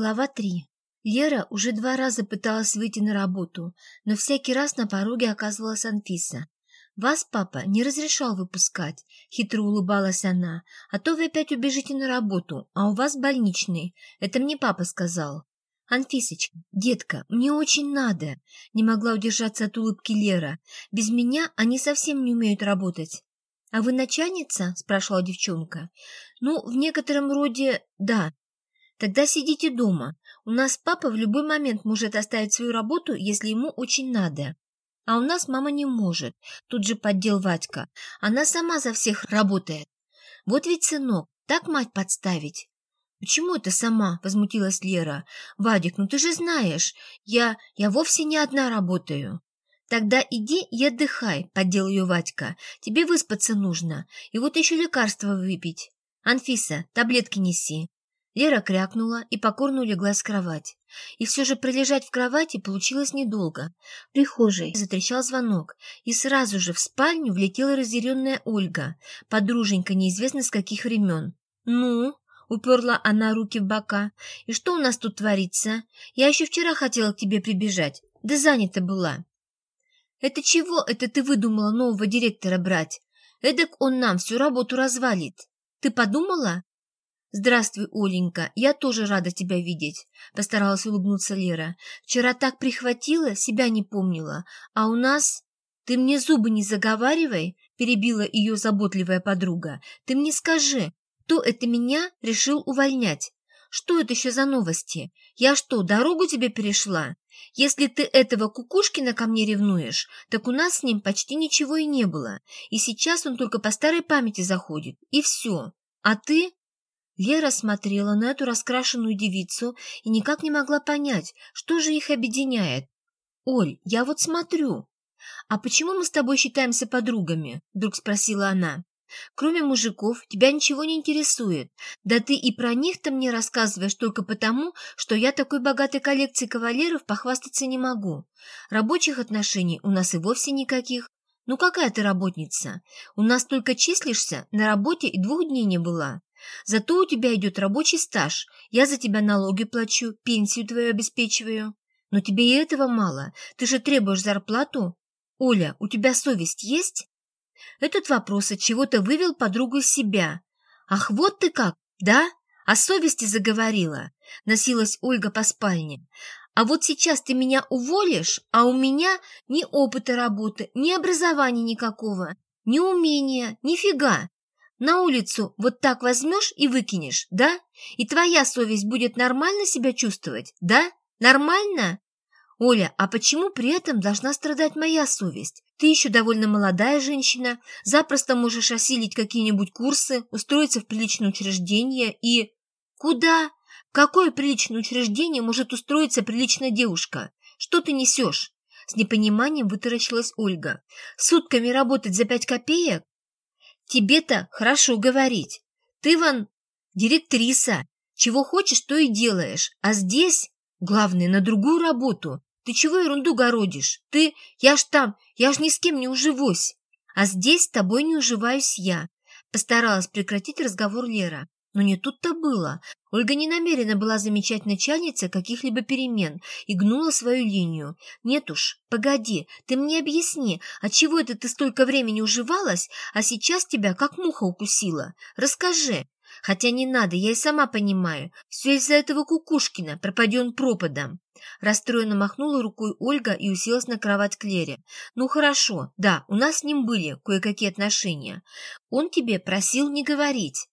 Глава 3. Лера уже два раза пыталась выйти на работу, но всякий раз на пороге оказывалась Анфиса. «Вас папа не разрешал выпускать», — хитро улыбалась она, «а то вы опять убежите на работу, а у вас больничный. Это мне папа сказал». «Анфисочка, детка, мне очень надо», — не могла удержаться от улыбки Лера. «Без меня они совсем не умеют работать». «А вы начальница?» — спрашивала девчонка. «Ну, в некотором роде, да», Тогда сидите дома. У нас папа в любой момент может оставить свою работу, если ему очень надо. А у нас мама не может. Тут же поддел Вадька. Она сама за всех работает. Вот ведь, сынок, так мать подставить. «Почему это сама?» — возмутилась Лера. «Вадик, ну ты же знаешь, я, я вовсе не одна работаю». «Тогда иди и отдыхай», — поддел ее Вадька. «Тебе выспаться нужно, и вот еще лекарство выпить. Анфиса, таблетки неси». Лера крякнула и покорно улеглась в кровать. И все же пролежать в кровати получилось недолго. В прихожей затрещал звонок, и сразу же в спальню влетела разъяренная Ольга, подруженька неизвестно с каких времен. «Ну?» — уперла она руки в бока. «И что у нас тут творится? Я еще вчера хотела к тебе прибежать, да занята была». «Это чего это ты выдумала нового директора брать? Эдак он нам всю работу развалит. Ты подумала?» «Здравствуй, Оленька, я тоже рада тебя видеть», — постаралась улыбнуться Лера. «Вчера так прихватила, себя не помнила, а у нас...» «Ты мне зубы не заговаривай», — перебила ее заботливая подруга. «Ты мне скажи, кто это меня решил увольнять? Что это еще за новости? Я что, дорогу тебе перешла? Если ты этого Кукушкина ко мне ревнуешь, так у нас с ним почти ничего и не было, и сейчас он только по старой памяти заходит, и все. А ты Лера смотрела на эту раскрашенную девицу и никак не могла понять, что же их объединяет. «Оль, я вот смотрю. А почему мы с тобой считаемся подругами?» — вдруг спросила она. «Кроме мужиков, тебя ничего не интересует. Да ты и про них-то мне рассказываешь только потому, что я такой богатой коллекцией кавалеров похвастаться не могу. Рабочих отношений у нас и вовсе никаких. Ну какая ты работница? У нас только числишься, на работе и двух дней не была. Зато у тебя идет рабочий стаж, я за тебя налоги плачу, пенсию твою обеспечиваю. Но тебе и этого мало, ты же требуешь зарплату. Оля, у тебя совесть есть? Этот вопрос от чего-то вывел подругу из себя. Ах, вот ты как, да? О совести заговорила. Носилась Ольга по спальне. А вот сейчас ты меня уволишь, а у меня ни опыта работы, ни образования никакого, ни умения, нифига. На улицу вот так возьмешь и выкинешь, да? И твоя совесть будет нормально себя чувствовать, да? Нормально? Оля, а почему при этом должна страдать моя совесть? Ты еще довольно молодая женщина, запросто можешь осилить какие-нибудь курсы, устроиться в приличное учреждение и... Куда? В какое приличное учреждение может устроиться приличная девушка? Что ты несешь? С непониманием вытаращилась Ольга. Сутками работать за пять копеек? Тебе-то хорошо говорить. Ты, вон, директриса. Чего хочешь, то и делаешь. А здесь, главное, на другую работу. Ты чего ерунду городишь? Ты, я ж там, я ж ни с кем не уживусь. А здесь с тобой не уживаюсь я. Постаралась прекратить разговор Лера. Но не тут-то было. Ольга не намерена была замечать начальнице каких-либо перемен и гнула свою линию. «Нет уж, погоди, ты мне объясни, отчего это ты столько времени уживалась, а сейчас тебя как муха укусила? Расскажи. Хотя не надо, я и сама понимаю. Все из-за этого Кукушкина, пропади он пропадом». Расстроенно махнула рукой Ольга и уселась на кровать Клере. «Ну хорошо, да, у нас с ним были кое-какие отношения. Он тебе просил не говорить».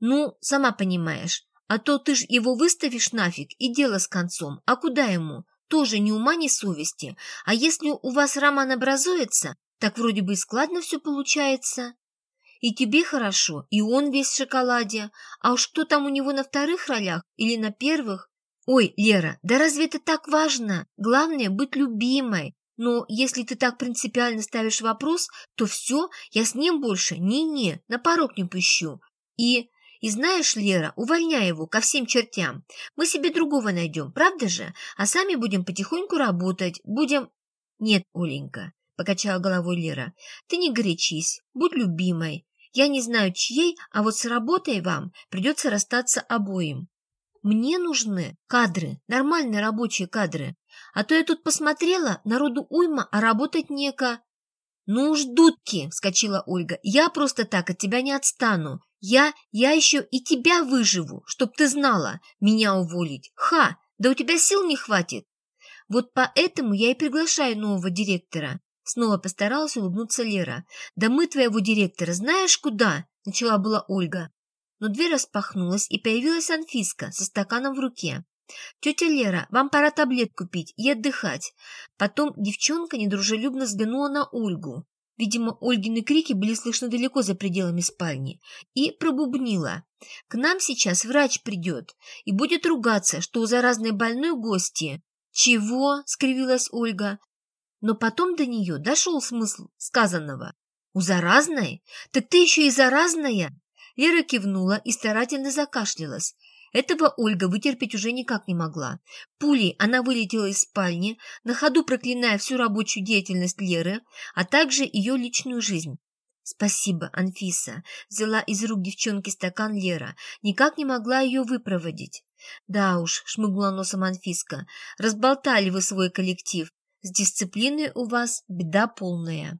Ну, сама понимаешь, а то ты ж его выставишь нафиг, и дело с концом. А куда ему? Тоже ни ума, ни совести. А если у вас роман образуется, так вроде бы и складно все получается. И тебе хорошо, и он весь в шоколаде. А уж что там у него на вторых ролях или на первых? Ой, Лера, да разве это так важно? Главное — быть любимой. Но если ты так принципиально ставишь вопрос, то все, я с ним больше не-не, на порог не пущу. И и знаешь, Лера, увольняй его ко всем чертям. Мы себе другого найдем, правда же? А сами будем потихоньку работать, будем... Нет, Оленька, покачала головой Лера, ты не горячись, будь любимой. Я не знаю, чьей, а вот с работой вам придется расстаться обоим. Мне нужны кадры, нормальные рабочие кадры. А то я тут посмотрела, народу уйма, а работать неко. «Ну уж, дудки!» — вскочила Ольга. «Я просто так от тебя не отстану. Я, я еще и тебя выживу, чтоб ты знала, меня уволить. Ха! Да у тебя сил не хватит. Вот поэтому я и приглашаю нового директора». Снова постаралась улыбнуться Лера. «Да мы твоего директора знаешь куда?» — начала была Ольга. Но дверь распахнулась, и появилась Анфиска со стаканом в руке. «Тетя Лера, вам пора таблетку пить и отдыхать». Потом девчонка недружелюбно взглянула на Ольгу. Видимо, Ольгины крики были слышны далеко за пределами спальни. И пробубнила. «К нам сейчас врач придет и будет ругаться, что у заразной больной гости». «Чего?» — скривилась Ольга. Но потом до нее дошел смысл сказанного. «У заразной? Так ты еще и заразная!» Лера кивнула и старательно закашлялась. Этого Ольга вытерпеть уже никак не могла. Пулей она вылетела из спальни, на ходу проклиная всю рабочую деятельность Леры, а также ее личную жизнь. «Спасибо, Анфиса», — взяла из рук девчонки стакан Лера, никак не могла ее выпроводить. «Да уж», — шмыгнула носом Анфиска, — «разболтали вы свой коллектив. С дисциплиной у вас беда полная».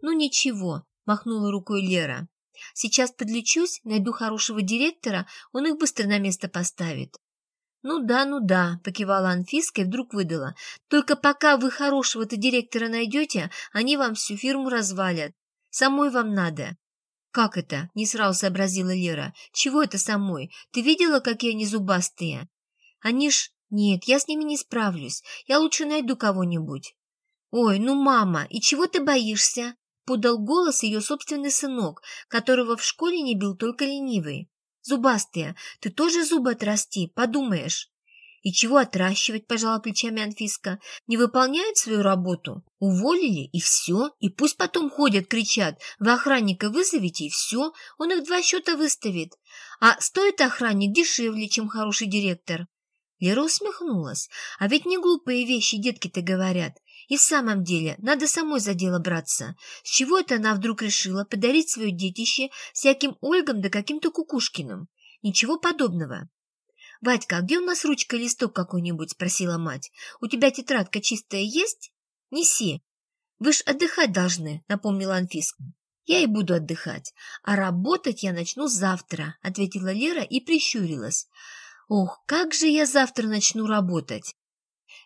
«Ну ничего», — махнула рукой Лера. Сейчас подлечусь, найду хорошего директора, он их быстро на место поставит. «Ну да, ну да», — покивала Анфиска и вдруг выдала. «Только пока вы хорошего-то директора найдете, они вам всю фирму развалят. Самой вам надо». «Как это?» — не сразу сообразила Лера. «Чего это самой? Ты видела, какие они зубастые?» «Они ж...» «Нет, я с ними не справлюсь. Я лучше найду кого-нибудь». «Ой, ну, мама, и чего ты боишься?» Подал голос ее собственный сынок, которого в школе не бил только ленивый. «Зубастая, ты тоже зубы отрасти, подумаешь». «И чего отращивать?» – пожала плечами Анфиска. «Не выполняют свою работу? Уволили, и все. И пусть потом ходят, кричат. Вы охранника вызовите, и все. Он их два счета выставит. А стоит охранник дешевле, чем хороший директор». Лера усмехнулась. «А ведь не глупые вещи детки-то говорят. И в самом деле, надо самой за дело браться. С чего это она вдруг решила подарить свое детище всяким Ольгам да каким-то Кукушкиным? Ничего подобного. «Вадька, а где у нас ручка и листок какой-нибудь?» – спросила мать. «У тебя тетрадка чистая есть? Неси». «Вы ж отдыхать должны», – напомнила Анфиска. «Я и буду отдыхать. А работать я начну завтра», – ответила Лера и прищурилась. «Ох, как же я завтра начну работать!»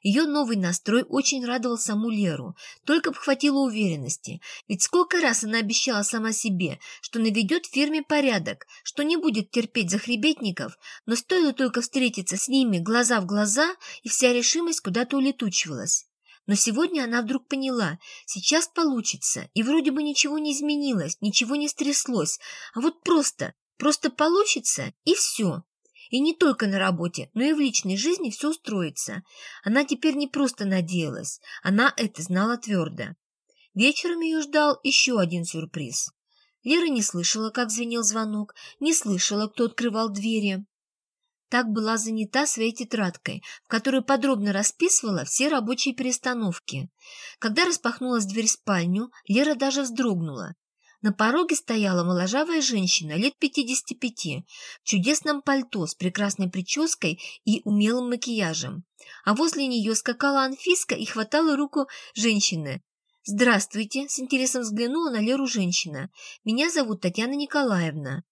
Ее новый настрой очень радовал саму Леру, только бы хватило уверенности. Ведь сколько раз она обещала сама себе, что наведет в фирме порядок, что не будет терпеть захребетников, но стоило только встретиться с ними глаза в глаза, и вся решимость куда-то улетучивалась. Но сегодня она вдруг поняла, сейчас получится, и вроде бы ничего не изменилось, ничего не стряслось, а вот просто, просто получится, и все. И не только на работе, но и в личной жизни все устроится. Она теперь не просто надеялась, она это знала твердо. Вечером ее ждал еще один сюрприз. Лера не слышала, как звенел звонок, не слышала, кто открывал двери. Так была занята своей тетрадкой, в которой подробно расписывала все рабочие перестановки. Когда распахнулась дверь в спальню, Лера даже вздрогнула. На пороге стояла моложавая женщина лет 55 в чудесном пальто с прекрасной прической и умелым макияжем. А возле нее скакала Анфиска и хватала руку женщины. «Здравствуйте!» – с интересом взглянула на Леру женщина. «Меня зовут Татьяна Николаевна».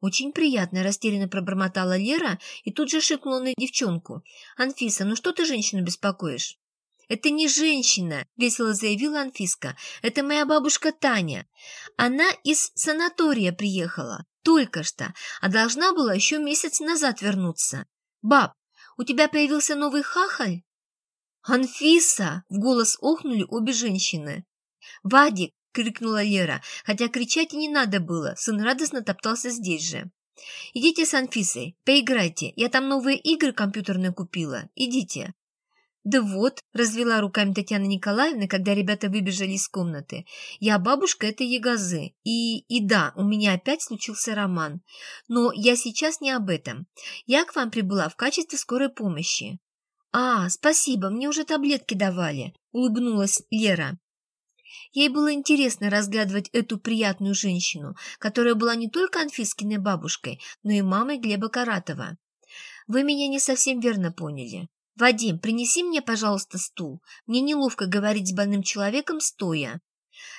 «Очень приятно», – растерянно пробормотала Лера и тут же шикнула на девчонку. «Анфиса, ну что ты женщину беспокоишь?» «Это не женщина», — весело заявила Анфиска. «Это моя бабушка Таня. Она из санатория приехала. Только что. А должна была еще месяц назад вернуться. Баб, у тебя появился новый хахаль?» «Анфиса!» — в голос охнули обе женщины. «Вадик!» — крикнула Лера, хотя кричать и не надо было, сын радостно топтался здесь же. «Идите с Анфисой, поиграйте, я там новые игры компьютерные купила, идите». «Да вот», — развела руками Татьяна Николаевна, когда ребята выбежали из комнаты, «я бабушка этой ягозы, и, и да, у меня опять случился роман. Но я сейчас не об этом. Я к вам прибыла в качестве скорой помощи». «А, спасибо, мне уже таблетки давали», — улыбнулась Лера. Ей было интересно разглядывать эту приятную женщину, которая была не только Анфискиной бабушкой, но и мамой Глеба Каратова. Вы меня не совсем верно поняли. Вадим, принеси мне, пожалуйста, стул. Мне неловко говорить с больным человеком стоя.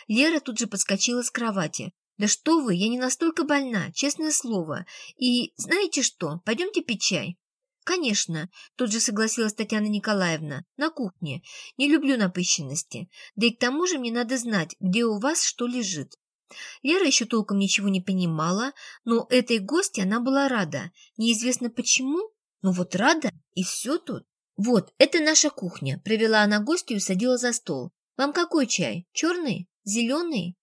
Лера тут же подскочила с кровати. «Да что вы, я не настолько больна, честное слово. И знаете что, пойдемте пить чай?» «Конечно», — тут же согласилась Татьяна Николаевна, — «на кухне. Не люблю напыщенности. Да и к тому же мне надо знать, где у вас что лежит». Лера еще толком ничего не понимала, но этой гости она была рада. Неизвестно почему, но вот рада, и все тут. «Вот, это наша кухня», — привела она гостю и садила за стол. «Вам какой чай? Черный? Зеленый?»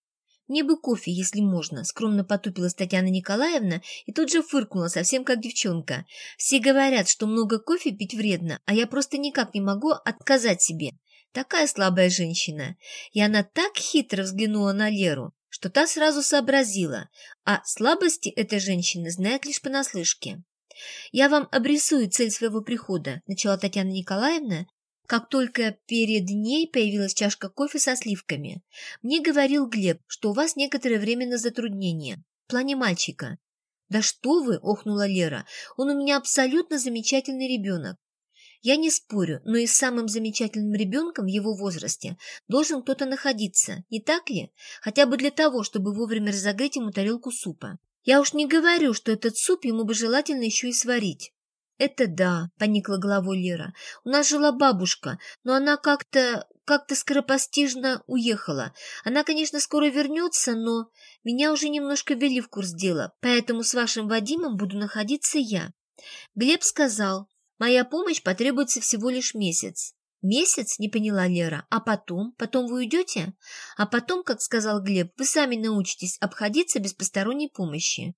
«Мне бы кофе, если можно», — скромно потупилась Татьяна Николаевна и тут же фыркнула, совсем как девчонка. «Все говорят, что много кофе пить вредно, а я просто никак не могу отказать себе. Такая слабая женщина». И она так хитро взглянула на Леру, что та сразу сообразила, а слабости этой женщины знает лишь понаслышке. «Я вам обрисую цель своего прихода», — начала Татьяна Николаевна, как только перед ней появилась чашка кофе со сливками. «Мне говорил Глеб, что у вас некоторое время на затруднение. В плане мальчика». «Да что вы!» — охнула Лера. «Он у меня абсолютно замечательный ребенок. Я не спорю, но и с самым замечательным ребенком в его возрасте должен кто-то находиться, не так ли? Хотя бы для того, чтобы вовремя разогреть ему тарелку супа. Я уж не говорю, что этот суп ему бы желательно еще и сварить. «Это да», — поникла головой Лера. «У нас жила бабушка, но она как-то... как-то скоропостижно уехала. Она, конечно, скоро вернется, но меня уже немножко ввели в курс дела, поэтому с вашим Вадимом буду находиться я». Глеб сказал, «Моя помощь потребуется всего лишь месяц». «Месяц?» — не поняла Лера. «А потом? Потом вы уйдете?» «А потом, как сказал Глеб, вы сами научитесь обходиться без посторонней помощи».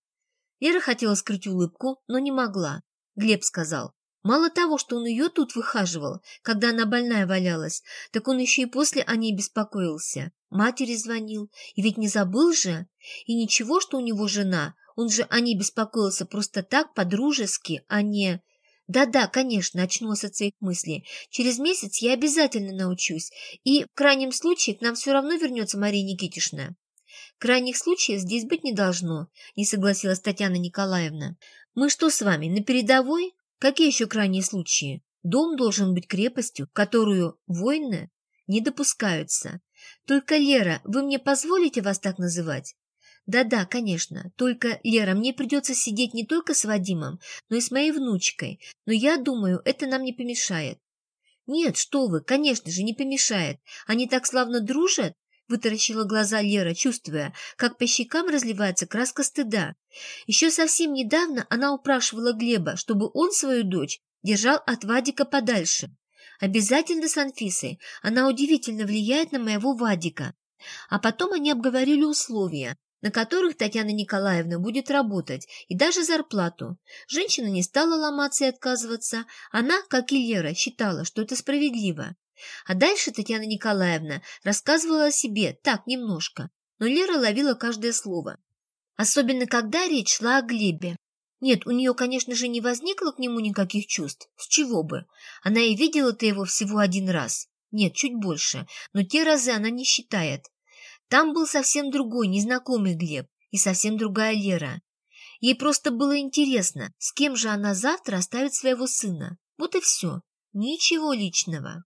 Лера хотела скрыть улыбку, но не могла. Глеб сказал. Мало того, что он ее тут выхаживал, когда она больная валялась, так он еще и после о ней беспокоился. Матери звонил, и ведь не забыл же. И ничего, что у него жена, он же о ней беспокоился просто так, по-дружески, а не... Да-да, конечно, очнулась от своих мыслей. Через месяц я обязательно научусь, и в крайнем случае к нам все равно вернется Мария Никитишна. Крайних случаев здесь быть не должно, не согласилась Татьяна Николаевна. Мы что с вами, на передовой? Какие еще крайние случаи? Дом должен быть крепостью, которую войны не допускаются. Только, Лера, вы мне позволите вас так называть? Да-да, конечно. Только, Лера, мне придется сидеть не только с Вадимом, но и с моей внучкой. Но я думаю, это нам не помешает. Нет, что вы, конечно же, не помешает. Они так славно дружат, Вытаращила глаза Лера, чувствуя, как по щекам разливается краска стыда. Еще совсем недавно она упрашивала Глеба, чтобы он свою дочь держал от Вадика подальше. Обязательно с Анфисой. Она удивительно влияет на моего Вадика. А потом они обговорили условия, на которых Татьяна Николаевна будет работать, и даже зарплату. Женщина не стала ломаться и отказываться. Она, как и Лера, считала, что это справедливо. А дальше Татьяна Николаевна рассказывала о себе так немножко, но Лера ловила каждое слово. Особенно, когда речь шла о Глебе. Нет, у нее, конечно же, не возникло к нему никаких чувств. С чего бы? Она и видела-то его всего один раз. Нет, чуть больше, но те разы она не считает. Там был совсем другой, незнакомый Глеб и совсем другая Лера. Ей просто было интересно, с кем же она завтра оставит своего сына. Вот и все. Ничего личного.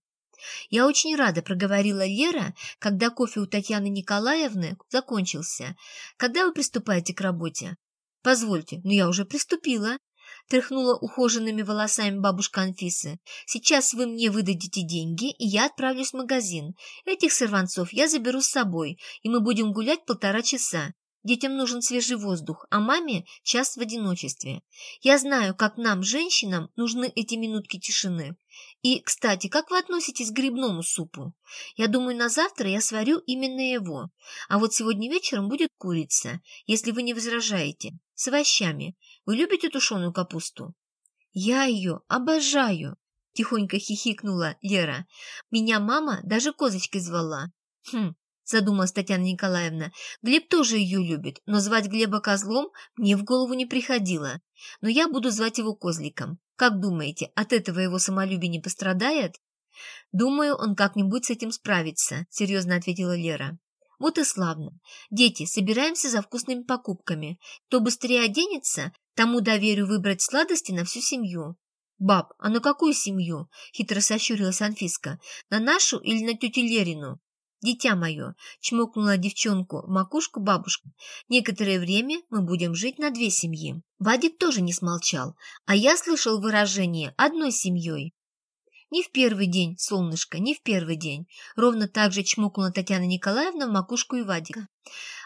«Я очень рада», — проговорила Лера, когда кофе у Татьяны Николаевны закончился. «Когда вы приступаете к работе?» «Позвольте, но я уже приступила», — тряхнула ухоженными волосами бабушка Анфисы. «Сейчас вы мне выдадите деньги, и я отправлюсь в магазин. Этих сорванцов я заберу с собой, и мы будем гулять полтора часа. Детям нужен свежий воздух, а маме – час в одиночестве. Я знаю, как нам, женщинам, нужны эти минутки тишины. И, кстати, как вы относитесь к грибному супу? Я думаю, на завтра я сварю именно его. А вот сегодня вечером будет курица, если вы не возражаете, с овощами. Вы любите тушеную капусту? Я ее обожаю, тихонько хихикнула Лера. Меня мама даже козочкой звала. Хм, задумалась Татьяна Николаевна. Глеб тоже ее любит, но звать Глеба козлом мне в голову не приходило. Но я буду звать его козликом. Как думаете, от этого его самолюбие не пострадает? Думаю, он как-нибудь с этим справится, серьезно ответила Лера. Вот и славно. Дети, собираемся за вкусными покупками. Кто быстрее оденется, тому доверю выбрать сладости на всю семью. «Баб, а на какую семью?» — хитро сощурилась Анфиска. «На нашу или на тетю Лерину?» «Дитя мое!» — чмокнула девчонку макушку бабушка. «Некоторое время мы будем жить на две семьи». Вадик тоже не смолчал, а я слышал выражение «одной семьей». Не в первый день, солнышко, не в первый день. Ровно так же чмокнула Татьяна Николаевна в макушку и Вадика.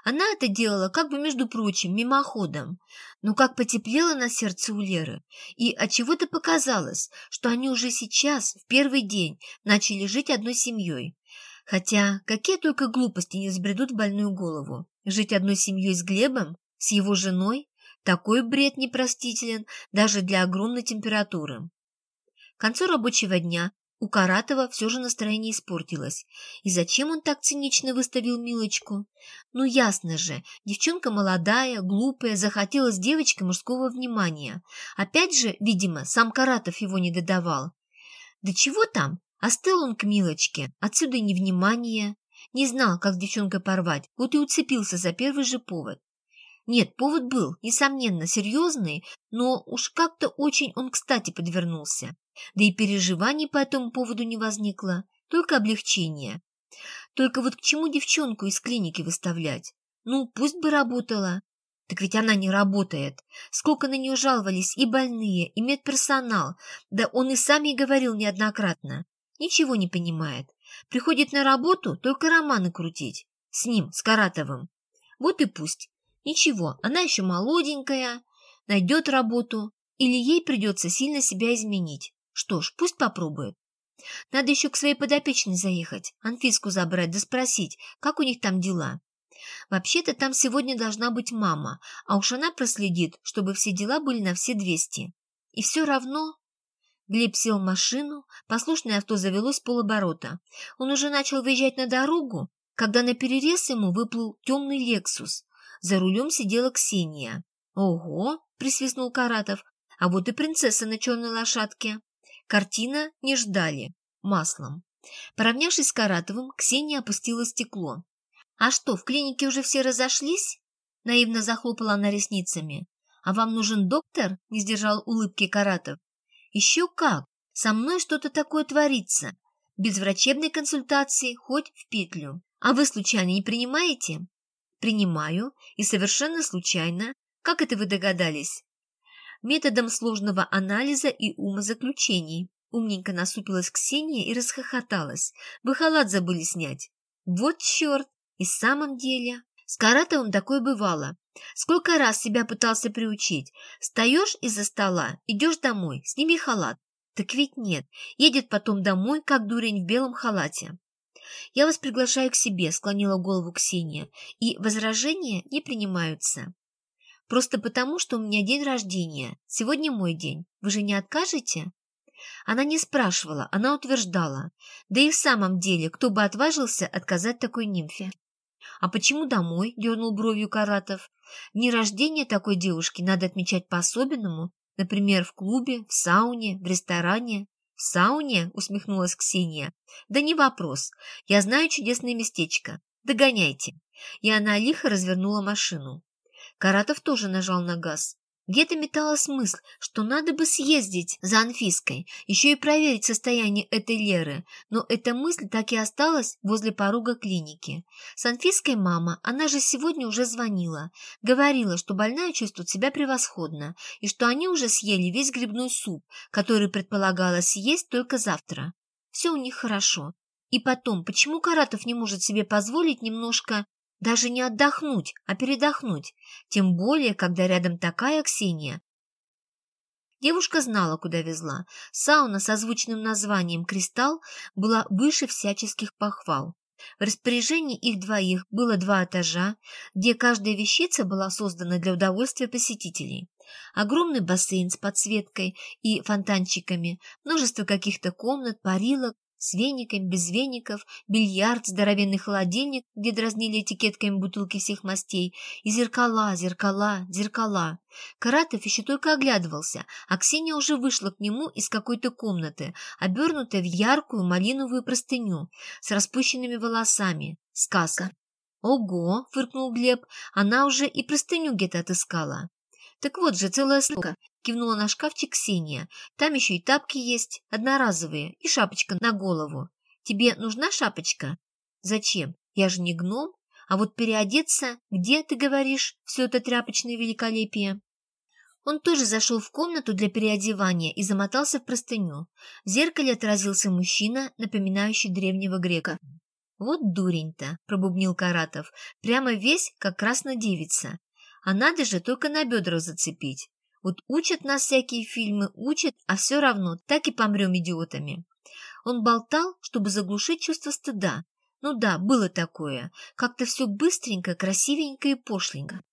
Она это делала как бы, между прочим, мимоходом. Но как потеплело на сердце у Леры. И отчего-то показалось, что они уже сейчас, в первый день, начали жить одной семьей. Хотя какие только глупости не взбредут в больную голову. Жить одной семьей с Глебом, с его женой, такой бред непростителен даже для огромной температуры. К концу рабочего дня у Каратова все же настроение испортилось. И зачем он так цинично выставил Милочку? Ну, ясно же, девчонка молодая, глупая, захотелось девочке мужского внимания. Опять же, видимо, сам Каратов его не додавал. Да чего там? Остыл он к Милочке, отсюда и невнимание. Не знал, как с девчонкой порвать, вот и уцепился за первый же повод. Нет, повод был, несомненно, серьезный, но уж как-то очень он кстати подвернулся. Да и переживаний по этому поводу не возникло, только облегчение. Только вот к чему девчонку из клиники выставлять? Ну, пусть бы работала. Так ведь она не работает. Сколько на нее жаловались и больные, и медперсонал. Да он и сам ей говорил неоднократно. Ничего не понимает. Приходит на работу только романы крутить. С ним, с Каратовым. Вот и пусть. Ничего, она еще молоденькая, найдет работу, или ей придется сильно себя изменить. Что ж, пусть попробует. Надо еще к своей подопечной заехать, Анфиску забрать, да спросить, как у них там дела. Вообще-то там сегодня должна быть мама, а уж она проследит, чтобы все дела были на все двести. И все равно... Глеб сел в машину, послушное авто завелось полоборота. Он уже начал выезжать на дорогу, когда на перерез ему выплыл темный «Лексус». За рулем сидела Ксения. «Ого!» — присвистнул Каратов. «А вот и принцесса на черной лошадке». Картина не ждали. Маслом. Поравнявшись с Каратовым, Ксения опустила стекло. «А что, в клинике уже все разошлись?» Наивно захлопала она ресницами. «А вам нужен доктор?» — не сдержал улыбки Каратов. «Еще как! Со мной что-то такое творится. Без врачебной консультации хоть в петлю. А вы случайно не принимаете?» «Принимаю. И совершенно случайно. Как это вы догадались?» методом сложного анализа и умозаключений. Умненько насупилась Ксения и расхохоталась. Вы халат забыли снять. Вот черт! И в самом деле... С Каратовым такое бывало. Сколько раз себя пытался приучить. Встаешь из-за стола, идешь домой, сними халат. Так ведь нет, едет потом домой, как дурень в белом халате. «Я вас приглашаю к себе», — склонила голову Ксения, «и возражения не принимаются». Просто потому, что у меня день рождения. Сегодня мой день. Вы же не откажете?» Она не спрашивала, она утверждала. Да и в самом деле, кто бы отважился отказать такой нимфе? «А почему домой?» – дернул бровью Каратов. «Дни рождения такой девушки надо отмечать по-особенному, например, в клубе, в сауне, в ресторане». «В сауне?» – усмехнулась Ксения. «Да не вопрос. Я знаю чудесное местечко. Догоняйте». И она лихо развернула машину. Каратов тоже нажал на газ. Где-то металась мысль, что надо бы съездить за Анфиской, еще и проверить состояние этой Леры, но эта мысль так и осталась возле порога клиники. С Анфиской мама, она же сегодня уже звонила, говорила, что больная чувствует себя превосходно, и что они уже съели весь грибной суп, который предполагалось съесть только завтра. Все у них хорошо. И потом, почему Каратов не может себе позволить немножко даже не отдохнуть, а передохнуть, тем более, когда рядом такая Ксения. Девушка знала, куда везла. Сауна с озвученным названием «Кристалл» была выше всяческих похвал. В распоряжении их двоих было два этажа, где каждая вещица была создана для удовольствия посетителей. Огромный бассейн с подсветкой и фонтанчиками, множество каких-то комнат, парилок, с веником, без веников, бильярд, здоровенный холодильник, где дразнили этикетками бутылки всех мастей, и зеркала, зеркала, зеркала. Каратов еще только оглядывался, а Ксения уже вышла к нему из какой-то комнаты, обернутая в яркую малиновую простыню, с распущенными волосами. Сказка. «Ого!» — фыркнул Глеб. «Она уже и простыню где-то отыскала». Так вот же, целая ссылка. Кивнула на шкафчик Ксения. Там еще и тапки есть, одноразовые, и шапочка на голову. Тебе нужна шапочка? Зачем? Я же не гном. А вот переодеться, где, ты говоришь, все это тряпочное великолепие? Он тоже зашел в комнату для переодевания и замотался в простыню. В зеркале отразился мужчина, напоминающий древнего грека. «Вот дурень-то!» — пробубнил Каратов. «Прямо весь, как красная девица. А надо же только на бедра зацепить. Вот учат нас всякие фильмы, учат, а все равно так и помрем идиотами». Он болтал, чтобы заглушить чувство стыда. Ну да, было такое. Как-то все быстренько, красивенько и пошленько.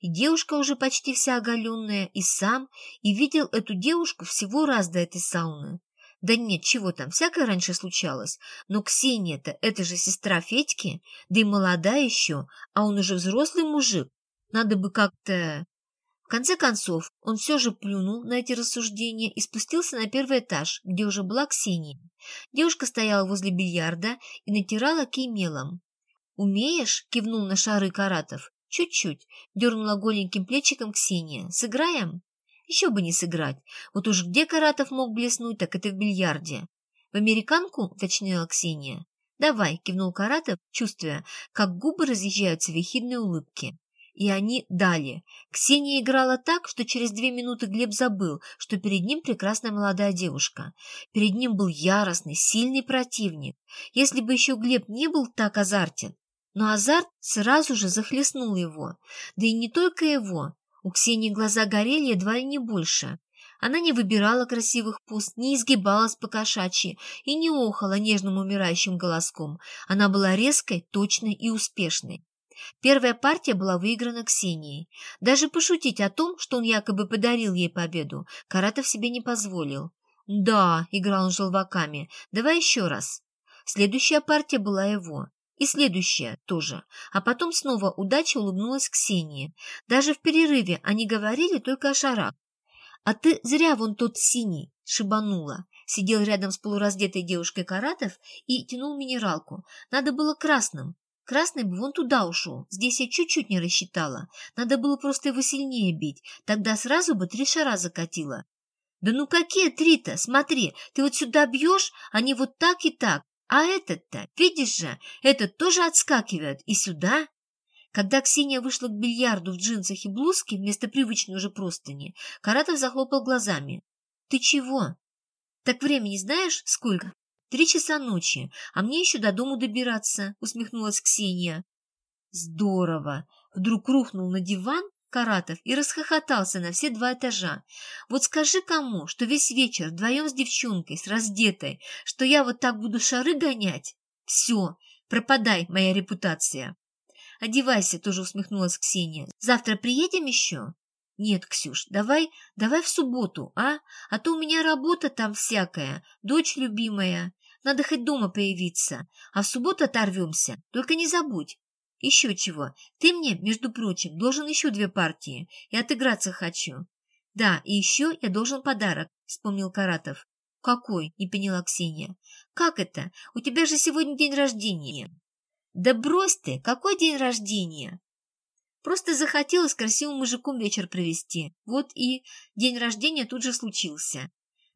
И девушка уже почти вся оголенная, и сам, и видел эту девушку всего раз до этой сауны. Да нет, чего там, всякое раньше случалось. Но Ксения-то, это же сестра Федьки, да и молодая еще, а он уже взрослый мужик. Надо бы как-то... В конце концов, он все же плюнул на эти рассуждения и спустился на первый этаж, где уже была Ксения. Девушка стояла возле бильярда и натирала кей мелом. «Умеешь?» — кивнул на шары Каратов. «Чуть-чуть», — дернула голеньким плечиком Ксения. «Сыграем?» Еще бы не сыграть. Вот уж где Каратов мог блеснуть, так это в бильярде. В американку, уточнила Ксения. Давай, кивнул Каратов, чувствуя, как губы разъезжаются в ехидной улыбке. И они дали. Ксения играла так, что через две минуты Глеб забыл, что перед ним прекрасная молодая девушка. Перед ним был яростный, сильный противник. Если бы еще Глеб не был так азартен. Но азарт сразу же захлестнул его. Да и не только его. У Ксении глаза горели едва ли не больше. Она не выбирала красивых поз, не изгибалась по-кошачьи и не охала нежным умирающим голоском. Она была резкой, точной и успешной. Первая партия была выиграна Ксенией. Даже пошутить о том, что он якобы подарил ей победу, Каратов себе не позволил. «Да», — играл он желваками, — «давай еще раз». Следующая партия была его. И следующая тоже. А потом снова удача улыбнулась Ксении. Даже в перерыве они говорили только о шарах. «А ты зря вон тот синий!» — шибанула. Сидел рядом с полураздетой девушкой Каратов и тянул минералку. Надо было красным. Красный бы вон туда ушел. Здесь я чуть-чуть не рассчитала. Надо было просто его сильнее бить. Тогда сразу бы три шара закатила. «Да ну какие три-то? Смотри, ты вот сюда бьешь, они вот так и так. А этот-то, видишь же, этот тоже отскакивает и сюда. Когда Ксения вышла к бильярду в джинсах и блузке вместо привычной уже простыни, Каратов захлопал глазами. «Ты чего?» «Так времени знаешь, сколько?» «Три часа ночи, а мне еще до дому добираться», — усмехнулась Ксения. «Здорово!» Вдруг рухнул на диван Каратов и расхохотался на все два этажа. Вот скажи кому, что весь вечер вдвоем с девчонкой, с раздетой, что я вот так буду шары гонять? Все, пропадай, моя репутация. Одевайся, тоже усмехнулась Ксения. Завтра приедем еще? Нет, Ксюш, давай, давай в субботу, а? А то у меня работа там всякая, дочь любимая. Надо хоть дома появиться, а в субботу оторвемся. Только не забудь, еще чего. Ты мне, между прочим, должен еще две партии. И отыграться хочу. Да, и еще я должен подарок, вспомнил Каратов. Какой? Не поняла Ксения. Как это? У тебя же сегодня день рождения. Да брось ты, какой день рождения? Просто захотелось красивым мужиком вечер провести. Вот и день рождения тут же случился.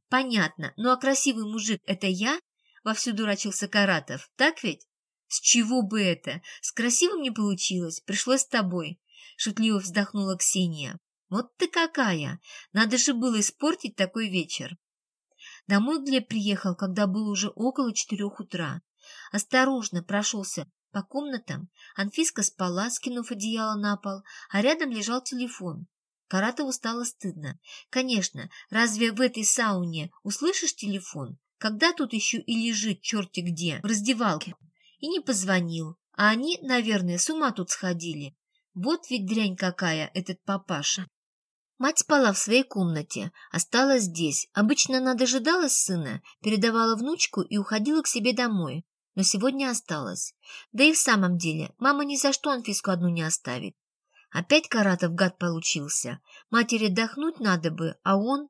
Понятно, ну а красивый мужик — это я? Вовсю дурачился Каратов, так ведь? «С чего бы это? С красивым не получилось, пришлось с тобой», — шутливо вздохнула Ксения. «Вот ты какая! Надо же было испортить такой вечер!» Домой Глеб приехал, когда было уже около четырех утра. Осторожно прошелся по комнатам. Анфиска спала, скинув одеяло на пол, а рядом лежал телефон. Каратову стало стыдно. Конечно, разве в этой сауне услышишь телефон? Когда тут еще и лежит черти где, в раздевалке? и не позвонил, а они, наверное, с ума тут сходили. Вот ведь дрянь какая этот папаша. Мать спала в своей комнате, осталась здесь. Обычно она дожидалась сына, передавала внучку и уходила к себе домой. Но сегодня осталась. Да и в самом деле, мама ни за что Анфиску одну не оставит. Опять Каратов гад получился. Матери отдохнуть надо бы, а он...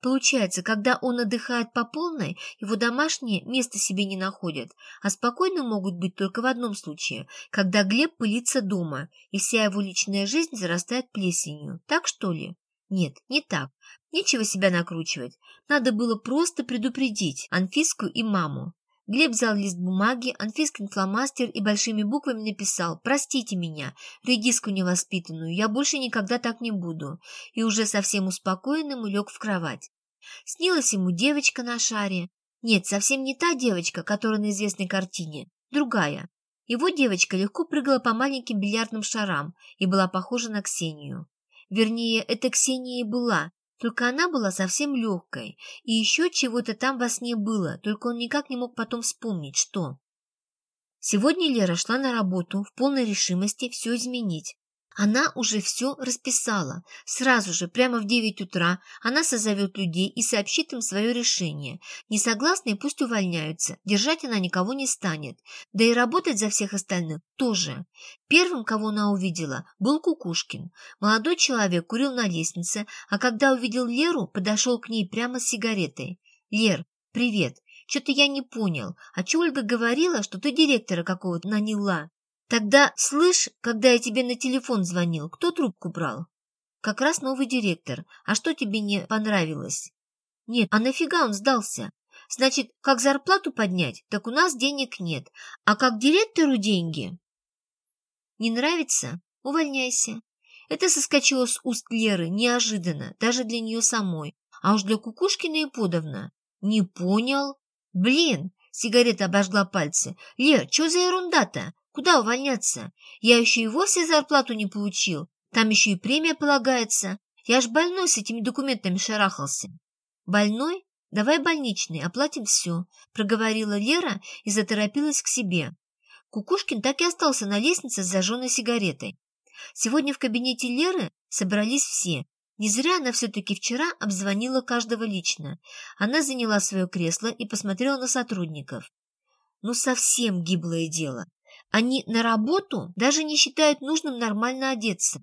Получается, когда он отдыхает по полной, его домашние места себе не находят, а спокойно могут быть только в одном случае, когда Глеб пылится дома, и вся его личная жизнь зарастает плесенью. Так что ли? Нет, не так. Нечего себя накручивать. Надо было просто предупредить Анфиску и маму. Глеб взял лист бумаги, Анфискин фломастер и большими буквами написал «Простите меня, редиску невоспитанную, я больше никогда так не буду». И уже совсем успокоенным лег в кровать. Снилась ему девочка на шаре. Нет, совсем не та девочка, которая на известной картине. Другая. Его девочка легко прыгала по маленьким бильярдным шарам и была похожа на Ксению. Вернее, это Ксения и была, только она была совсем легкой, и еще чего-то там во сне было, только он никак не мог потом вспомнить, что. Сегодня Лера шла на работу в полной решимости все изменить. Она уже все расписала. Сразу же, прямо в девять утра, она созовет людей и сообщит им свое решение. Несогласные пусть увольняются, держать она никого не станет. Да и работать за всех остальных тоже. Первым, кого она увидела, был Кукушкин. Молодой человек курил на лестнице, а когда увидел Леру, подошел к ней прямо с сигаретой. «Лер, привет. Что-то я не понял. А че Ольга говорила, что ты директора какого-то наняла?» Тогда, слышь, когда я тебе на телефон звонил, кто трубку брал? Как раз новый директор. А что тебе не понравилось? Нет, а нафига он сдался? Значит, как зарплату поднять, так у нас денег нет. А как директору деньги? Не нравится? Увольняйся. Это соскочило с уст Леры неожиданно, даже для нее самой. А уж для Кукушкина и подавно. Не понял? Блин, сигарета обожгла пальцы. Лер, что за ерунда-то? Куда увольняться? Я еще и вовсе зарплату не получил. Там еще и премия полагается. Я ж больной с этими документами шарахался. Больной? Давай больничный, оплатим все, проговорила Лера и заторопилась к себе. Кукушкин так и остался на лестнице с зажженной сигаретой. Сегодня в кабинете Леры собрались все. Не зря она все-таки вчера обзвонила каждого лично. Она заняла свое кресло и посмотрела на сотрудников. Ну, совсем гиблое дело. Они на работу даже не считают нужным нормально одеться.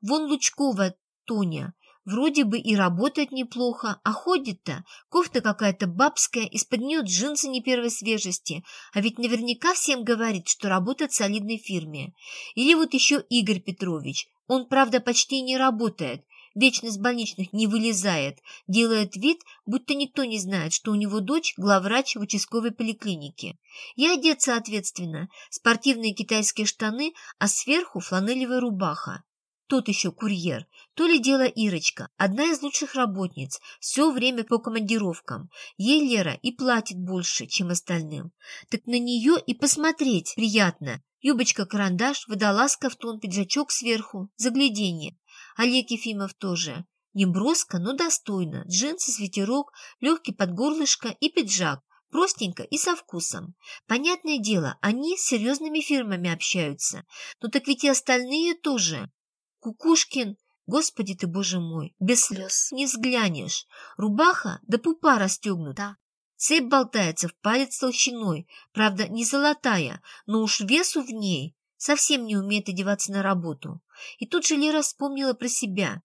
Вон Лучкова Тоня вроде бы и работает неплохо, а ходит-то кофта какая-то бабская, из-под нее джинсы не первой свежести, а ведь наверняка всем говорит, что работает в солидной фирме. Или вот еще Игорь Петрович, он, правда, почти не работает, вечно с больничных не вылезает, делает вид, будто никто не знает, что у него дочь главврач в участковой поликлинике. И одет соответственно, спортивные китайские штаны, а сверху фланелевая рубаха. Тот еще курьер, то ли дело Ирочка, одна из лучших работниц, все время по командировкам. Ей Лера и платит больше, чем остальным. Так на нее и посмотреть приятно. Юбочка-карандаш, водолазка в тон, пиджачок сверху, загляденье. Олег Ефимов тоже. Не броско, но достойно. Джинсы, свитерок, легкий подгорлышко и пиджак. Простенько и со вкусом. Понятное дело, они с серьезными фирмами общаются. Но так ведь и остальные тоже. Кукушкин, господи ты, боже мой, без слез не взглянешь. Рубаха до пупа расстегнута. Цепь болтается в палец толщиной, правда, не золотая, но уж весу в ней совсем не умеет одеваться на работу. И тут же Лера вспомнила про себя.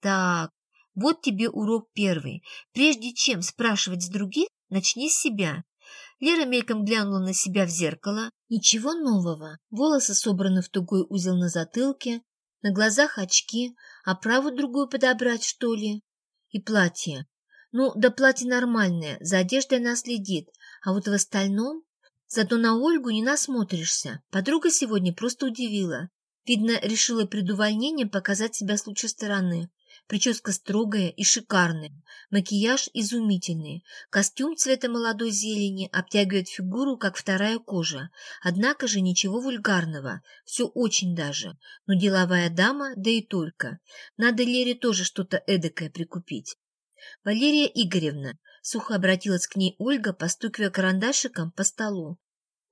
Так, вот тебе урок первый. Прежде чем спрашивать с других, начни с себя. Лера мельком глянула на себя в зеркало. Ничего нового. Волосы собраны в тугой узел на затылке, на глазах очки, а праву другую подобрать, что ли? И платье. Ну, да платье нормальное, за одеждой она следит, а вот в остальном Зато на Ольгу не насмотришься. Подруга сегодня просто удивила. Видно, решила перед увольнением показать себя с лучшей стороны. Прическа строгая и шикарная, макияж изумительный, костюм цвета молодой зелени обтягивает фигуру, как вторая кожа. Однако же ничего вульгарного, все очень даже. Но деловая дама, да и только. Надо Лере тоже что-то эдакое прикупить. Валерия Игоревна, Сухо обратилась к ней Ольга, постукивая карандашиком по столу.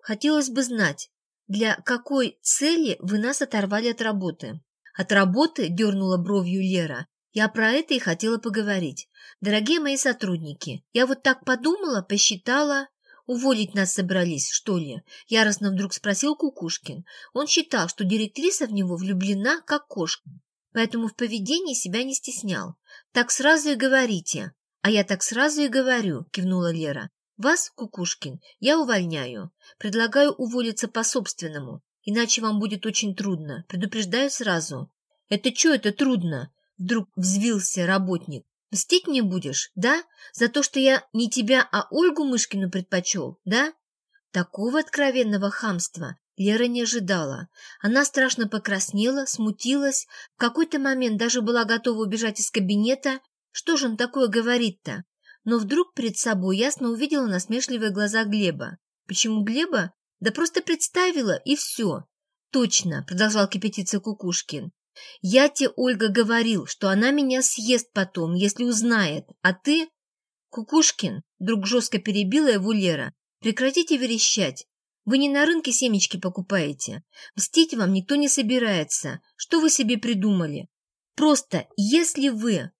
«Хотелось бы знать, для какой цели вы нас оторвали от работы?» «От работы?» – дернула бровью Лера. «Я про это и хотела поговорить. Дорогие мои сотрудники, я вот так подумала, посчитала...» «Уволить нас собрались, что ли?» – яростно вдруг спросил Кукушкин. Он считал, что директриса в него влюблена, как кошка, поэтому в поведении себя не стеснял. «Так сразу и говорите. «А я так сразу и говорю», — кивнула Лера. «Вас, Кукушкин, я увольняю. Предлагаю уволиться по-собственному, иначе вам будет очень трудно. Предупреждаю сразу». «Это что это трудно?» Вдруг взвился работник. «Мстить мне будешь, да? За то, что я не тебя, а Ольгу Мышкину предпочел, да?» Такого откровенного хамства Лера не ожидала. Она страшно покраснела, смутилась, в какой-то момент даже была готова убежать из кабинета. Что же он такое говорит-то? Но вдруг перед собой ясно увидела насмешливые глаза Глеба. Почему Глеба? Да просто представила, и все. Точно, продолжал кипятиться Кукушкин. Я тебе, Ольга, говорил, что она меня съест потом, если узнает, а ты... Кукушкин, вдруг жестко перебила его Лера, прекратите верещать. Вы не на рынке семечки покупаете. Мстить вам никто не собирается. Что вы себе придумали? Просто, если вы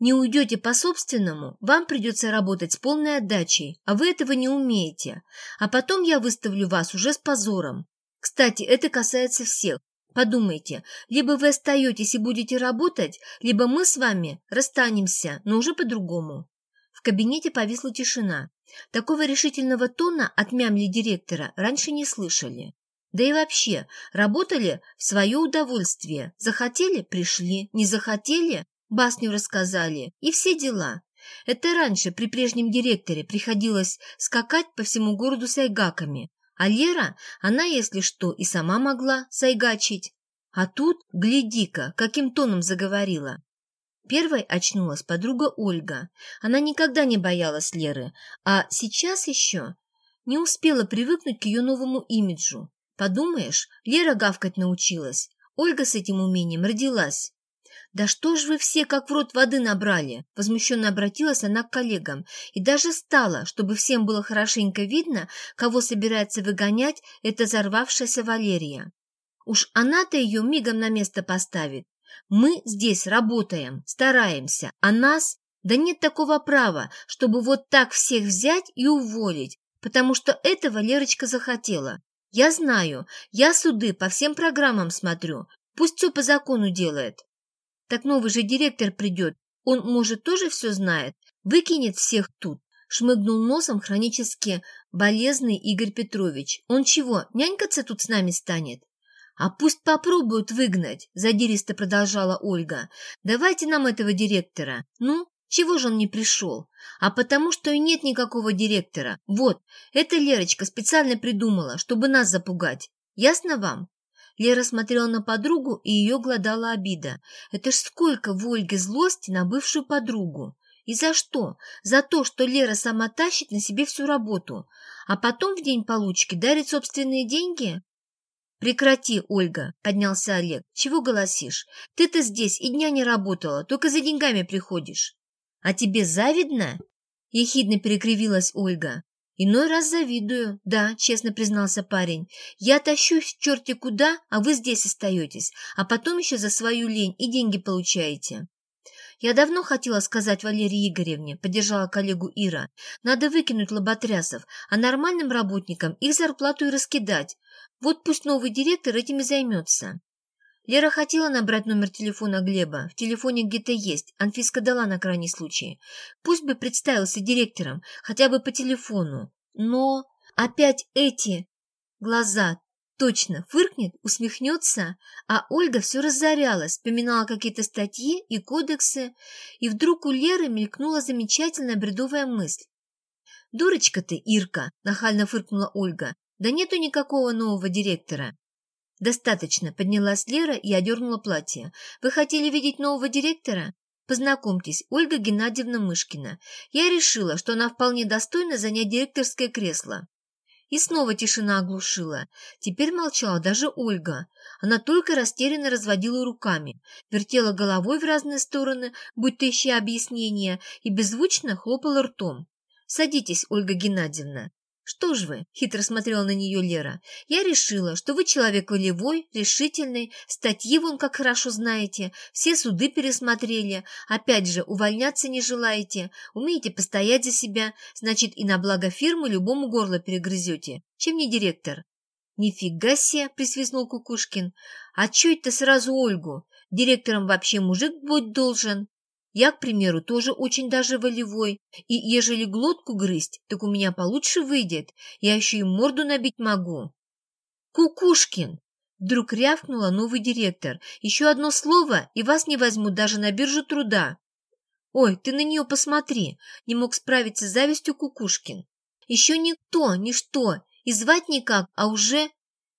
не уйдете по-собственному, вам придется работать с полной отдачей, а вы этого не умеете. А потом я выставлю вас уже с позором. Кстати, это касается всех. Подумайте, либо вы остаетесь и будете работать, либо мы с вами расстанемся, но уже по-другому. В кабинете повисла тишина. Такого решительного тона от мямли директора раньше не слышали. Да и вообще, работали в свое удовольствие. Захотели – пришли, не захотели – басню рассказали. И все дела. Это раньше при прежнем директоре приходилось скакать по всему городу с айгаками. А Лера, она, если что, и сама могла сайгачить. А тут, гляди-ка, каким тоном заговорила. Первой очнулась подруга Ольга. Она никогда не боялась Леры, а сейчас еще не успела привыкнуть к ее новому имиджу. Подумаешь, Лера гавкать научилась. Ольга с этим умением родилась. «Да что ж вы все как в рот воды набрали?» Возмущенно обратилась она к коллегам и даже стала, чтобы всем было хорошенько видно, кого собирается выгонять эта взорвавшаяся Валерия. Уж она-то ее мигом на место поставит. Мы здесь работаем, стараемся, а нас... Да нет такого права, чтобы вот так всех взять и уволить, потому что этого Лерочка захотела. Я знаю, я суды по всем программам смотрю, пусть все по закону делает. Так новый же директор придет, он, может, тоже все знает, выкинет всех тут. Шмыгнул носом хронически болезный Игорь Петрович. Он чего, нянькаться тут с нами станет? «А пусть попробуют выгнать», — задиристо продолжала Ольга. «Давайте нам этого директора. Ну, чего же он не пришел? А потому что и нет никакого директора. Вот, эта Лерочка специально придумала, чтобы нас запугать. Ясно вам?» Лера смотрела на подругу, и ее гладала обида. Это ж сколько в Ольге злости на бывшую подругу. И за что? За то, что Лера сама тащит на себе всю работу, а потом в день получки дарит собственные деньги? «Прекрати, Ольга!» — поднялся Олег. «Чего голосишь? Ты-то здесь и дня не работала, только за деньгами приходишь». «А тебе завидно?» — ехидно перекривилась Ольга. «Иной раз завидую, да», — честно признался парень. «Я тащусь черти куда, а вы здесь остаетесь, а потом еще за свою лень и деньги получаете». «Я давно хотела сказать Валерии Игоревне», — поддержала коллегу Ира. «Надо выкинуть лоботрясов, а нормальным работникам их зарплату и раскидать. Вот пусть новый директор этим и займется. Лера хотела набрать номер телефона Глеба. В телефоне где-то есть. Анфиска дала на крайний случай. Пусть бы представился директором, хотя бы по телефону. Но опять эти глаза. Точно, фыркнет, усмехнется, а Ольга все разорялась, вспоминала какие-то статьи и кодексы, и вдруг у Леры мелькнула замечательная бредовая мысль. «Дурочка ты, Ирка!» – нахально фыркнула Ольга. Да нету никакого нового директора. Достаточно, поднялась Лера и одернула платье. Вы хотели видеть нового директора? Познакомьтесь, Ольга Геннадьевна Мышкина. Я решила, что она вполне достойна занять директорское кресло. И снова тишина оглушила. Теперь молчала даже Ольга. Она только растерянно разводила руками, вертела головой в разные стороны, будто ища объяснения, и беззвучно хлопала ртом. «Садитесь, Ольга Геннадьевна». «Что ж вы?» – хитро смотрела на нее Лера. «Я решила, что вы человек волевой, решительный, статьи вон как хорошо знаете, все суды пересмотрели, опять же, увольняться не желаете, умеете постоять за себя, значит, и на благо фирмы любому горло перегрызете. Чем не директор?» «Нифига себе!» – присвистнул Кукушкин. «А чё это сразу Ольгу? Директором вообще мужик быть должен?» Я, к примеру, тоже очень даже волевой, и ежели глотку грызть, так у меня получше выйдет, я еще и морду набить могу. Кукушкин! Вдруг рявкнула новый директор. «Еще одно слово, и вас не возьмут даже на биржу труда». «Ой, ты на нее посмотри!» Не мог справиться с завистью Кукушкин. «Еще никто, ничто, и звать никак, а уже...»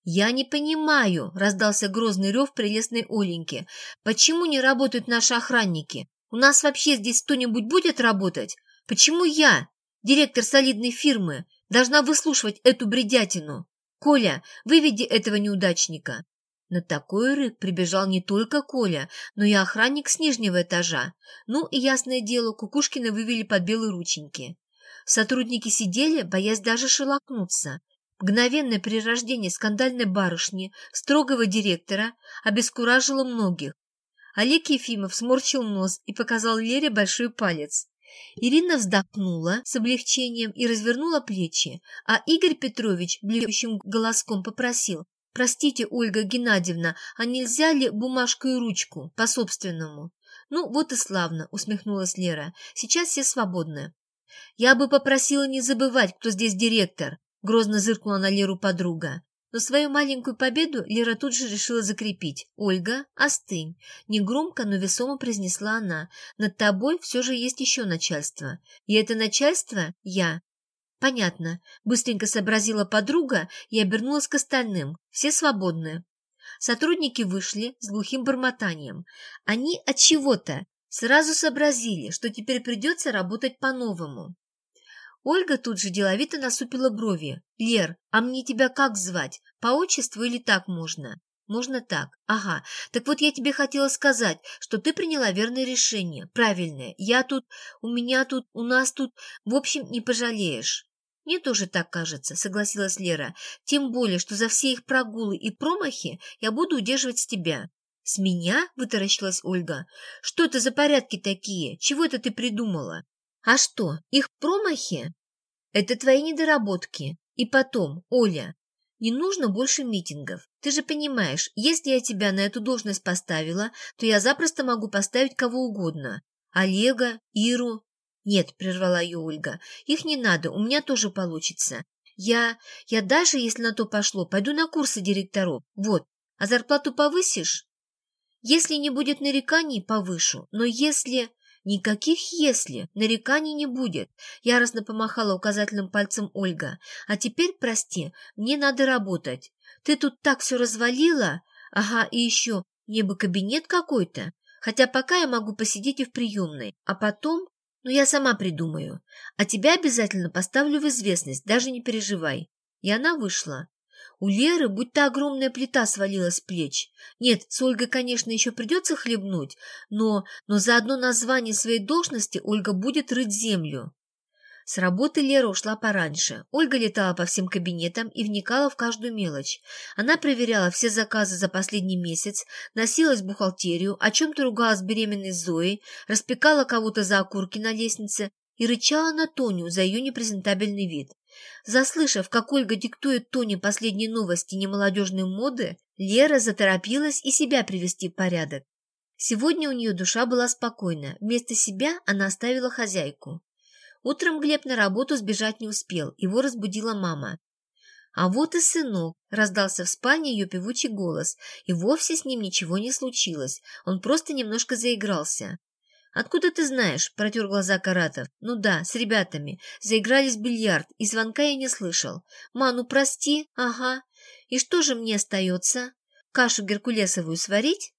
«Я не понимаю», — раздался грозный рев прелестной Оленьки. «Почему не работают наши охранники? У нас вообще здесь кто-нибудь будет работать? Почему я, директор солидной фирмы, должна выслушивать эту бредятину? Коля, выведи этого неудачника». На такой рык прибежал не только Коля, но и охранник с нижнего этажа. Ну и, ясное дело, Кукушкина вывели под белые рученьки. Сотрудники сидели, боясь даже шелохнуться. Мгновенное прирождение скандальной барышни, строгого директора, обескуражило многих. Олег Ефимов сморщил нос и показал Лере большой палец. Ирина вздохнула с облегчением и развернула плечи, а Игорь Петрович блюющим голоском попросил «Простите, Ольга Геннадьевна, а нельзя ли бумажку и ручку по-собственному?» «Ну, вот и славно», — усмехнулась Лера. «Сейчас все свободны». «Я бы попросила не забывать, кто здесь директор», — грозно зыркнула на Леру подруга. Но свою маленькую победу Лера тут же решила закрепить. «Ольга, остынь!» Негромко, но весомо произнесла она. «Над тобой все же есть еще начальство. И это начальство — я». «Понятно», — быстренько сообразила подруга и обернулась к остальным. «Все свободны». Сотрудники вышли с глухим бормотанием. Они от чего-то сразу сообразили, что теперь придется работать по-новому. Ольга тут же деловито насупила брови. «Лер, а мне тебя как звать? По отчеству или так можно?» «Можно так. Ага. Так вот я тебе хотела сказать, что ты приняла верное решение, правильное. Я тут, у меня тут, у нас тут, в общем, не пожалеешь». «Мне тоже так кажется», — согласилась Лера. «Тем более, что за все их прогулы и промахи я буду удерживать с тебя». «С меня?» — вытаращилась Ольга. «Что это за порядки такие? Чего это ты придумала?» А что, их промахи? Это твои недоработки. И потом, Оля, не нужно больше митингов. Ты же понимаешь, если я тебя на эту должность поставила, то я запросто могу поставить кого угодно. Олега, Иру. Нет, прервала ее Ольга, их не надо, у меня тоже получится. Я, я даже, если на то пошло, пойду на курсы директоров. Вот, а зарплату повысишь? Если не будет нареканий, повышу. Но если... «Никаких «если», нареканий не будет», — яростно помахала указательным пальцем Ольга. «А теперь, прости, мне надо работать. Ты тут так все развалила? Ага, и еще, мне бы кабинет какой-то. Хотя пока я могу посидеть и в приемной, а потом... Ну, я сама придумаю. А тебя обязательно поставлю в известность, даже не переживай». И она вышла. У Леры будто огромная плита свалилась с плеч. Нет, с Ольгой, конечно, еще придется хлебнуть, но, но за одно название своей должности Ольга будет рыть землю. С работы Лера ушла пораньше. Ольга летала по всем кабинетам и вникала в каждую мелочь. Она проверяла все заказы за последний месяц, носилась в бухгалтерию, о чем-то ругалась беременной Зоей, распекала кого-то за окурки на лестнице и рычала на Тоню за ее непрезентабельный вид. Заслышав, как Ольга диктует Тоне последние новости немолодежной моды, Лера заторопилась и себя привести в порядок. Сегодня у нее душа была спокойна. Вместо себя она оставила хозяйку. Утром Глеб на работу сбежать не успел, его разбудила мама. А вот и сынок, раздался в спальне ее певучий голос, и вовсе с ним ничего не случилось, он просто немножко заигрался. «Откуда ты знаешь?» – протер глаза Каратов. «Ну да, с ребятами. Заигрались в бильярд, и звонка я не слышал. Ману, прости. Ага. И что же мне остается? Кашу геркулесовую сварить?»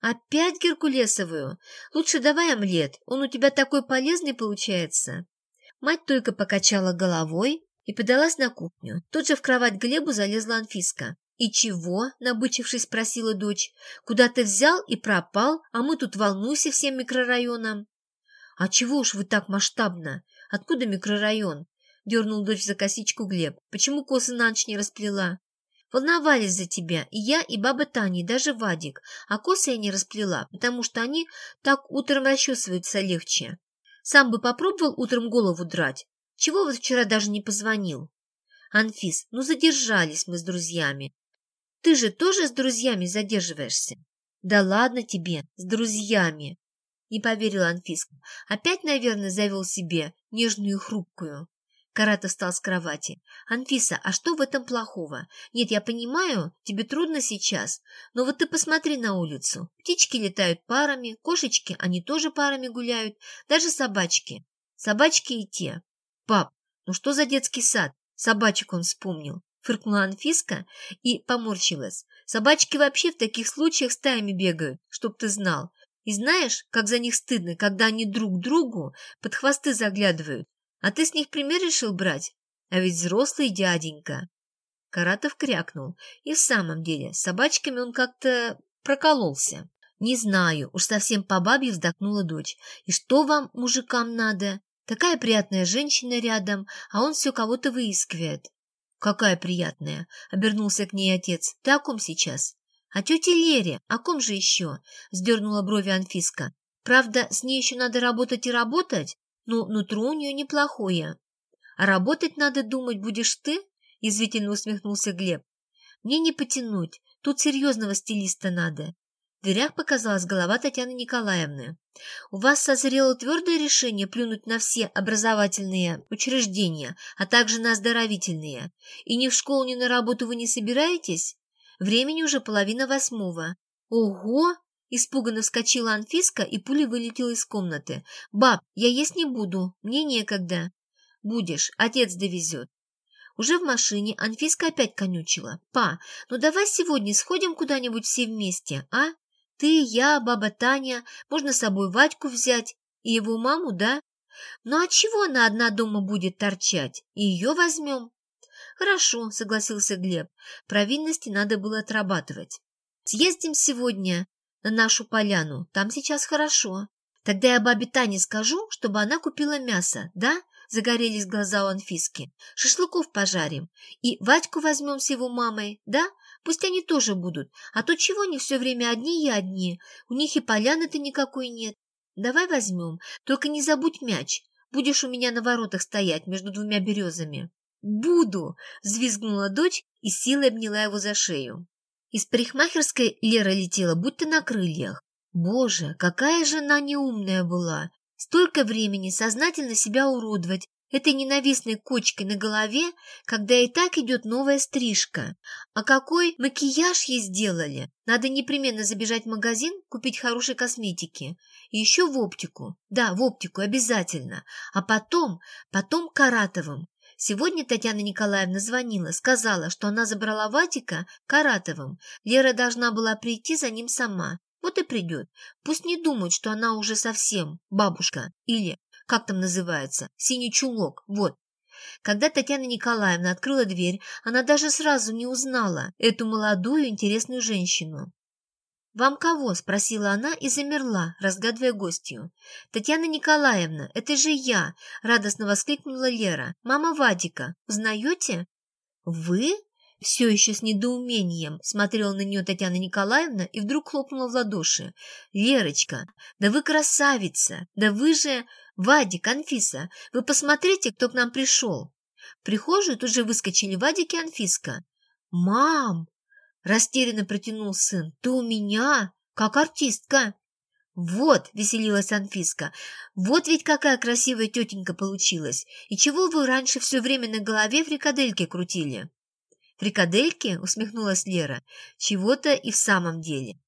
«Опять геркулесовую? Лучше давай омлет, он у тебя такой полезный получается». Мать только покачала головой и подалась на кухню. Тут же в кровать Глебу залезла Анфиска. «И чего?» — набычившись, спросила дочь. «Куда ты взял и пропал, а мы тут волнуйся всем микрорайоном». «А чего уж вы так масштабно? Откуда микрорайон?» — дернул дочь за косичку Глеб. «Почему косы на ночь не расплела?» «Волновались за тебя, и я, и баба Таня, и даже Вадик. А косы я не расплела, потому что они так утром расчесываются легче. Сам бы попробовал утром голову драть. Чего вот вчера даже не позвонил?» «Анфис, ну задержались мы с друзьями. Ты же тоже с друзьями задерживаешься? Да ладно тебе, с друзьями. Не поверила Анфиска. Опять, наверное, завел себе нежную и хрупкую. Карата встал с кровати. «Анфиса, а что в этом плохого? Нет, я понимаю, тебе трудно сейчас, но вот ты посмотри на улицу. Птички летают парами, кошечки, они тоже парами гуляют, даже собачки. Собачки и те. Пап, ну что за детский сад? Собачек он вспомнил. Фыркнула Анфиска и поморщилась. Собачки вообще в таких случаях стаями бегают, чтоб ты знал. И знаешь, как за них стыдно, когда они друг другу под хвосты заглядывают. А ты с них пример решил брать? А ведь взрослый дяденька. Каратов крякнул. И в самом деле, с собачками он как-то прокололся. «Не знаю, уж совсем по бабе вздохнула дочь. И что вам, мужикам, надо? Такая приятная женщина рядом, а он все кого-то выискивает». «Какая приятная!» — обернулся к ней отец. «Ты о ком сейчас?» «О тете Лере. О ком же еще?» — сдернула брови Анфиска. «Правда, с ней еще надо работать и работать, но нутро у нее неплохое. А работать надо думать будешь ты?» — язвительно усмехнулся Глеб. «Мне не потянуть. Тут серьезного стилиста надо. В дверях показалась голова Татьяны Николаевны. «У вас созрело твердое решение плюнуть на все образовательные учреждения, а также на оздоровительные. И ни в школу, ни на работу вы не собираетесь? Времени уже половина восьмого». «Ого!» – испуганно вскочила Анфиска и пулей вылетела из комнаты. «Баб, я есть не буду, мне некогда». «Будешь, отец довезет». Уже в машине Анфиска опять конючила. «Па, ну давай сегодня сходим куда-нибудь все вместе, а?» Ты, я, баба Таня, можно с собой Вадьку взять и его маму, да? Ну а чего она одна дома будет торчать? И ее возьмем. Хорошо, согласился Глеб. Провинности надо было отрабатывать. Съездим сегодня на нашу поляну, там сейчас хорошо. Тогда я бабе Тане скажу, чтобы она купила мясо, да? Загорелись глаза у Анфиски. Шашлыков пожарим. И Вадьку возьмем с его мамой, да? Пусть они тоже будут, а то чего они все время одни и одни, у них и поляны-то никакой нет. Давай возьмем, только не забудь мяч, будешь у меня на воротах стоять между двумя березами. «Буду!» — взвизгнула дочь и силой обняла его за шею. Из парикмахерской Лера летела, будто на крыльях. Боже, какая жена неумная была! Столько времени сознательно себя уродовать, этой ненавистной кочкой на голове, когда и так идет новая стрижка. А какой макияж ей сделали? Надо непременно забежать в магазин, купить хорошей косметики. И еще в оптику. Да, в оптику обязательно. А потом, потом Каратовым. Сегодня Татьяна Николаевна звонила, сказала, что она забрала Ватика Каратовым. Лера должна была прийти за ним сама. Вот и придет. Пусть не думают, что она уже совсем бабушка или как там называется, синий чулок, вот. Когда Татьяна Николаевна открыла дверь, она даже сразу не узнала эту молодую интересную женщину. «Вам кого?» – спросила она и замерла, разгадывая гостью. «Татьяна Николаевна, это же я!» – радостно воскликнула Лера. «Мама Вадика. Узнаете?» «Вы?» – все еще с недоумением смотрела на нее Татьяна Николаевна и вдруг хлопнула в ладоши. «Лерочка, да вы красавица! Да вы же...» «Вадик, Анфиса, вы посмотрите, кто к нам пришел!» В прихожую тут же выскочили Вадик и Анфиска. «Мам!» – растерянно протянул сын. «Ты у меня, как артистка!» «Вот!» – веселилась Анфиска. «Вот ведь какая красивая тетенька получилась! И чего вы раньше все время на голове фрикадельки крутили?» «Фрикадельки?» – усмехнулась Лера. «Чего-то и в самом деле.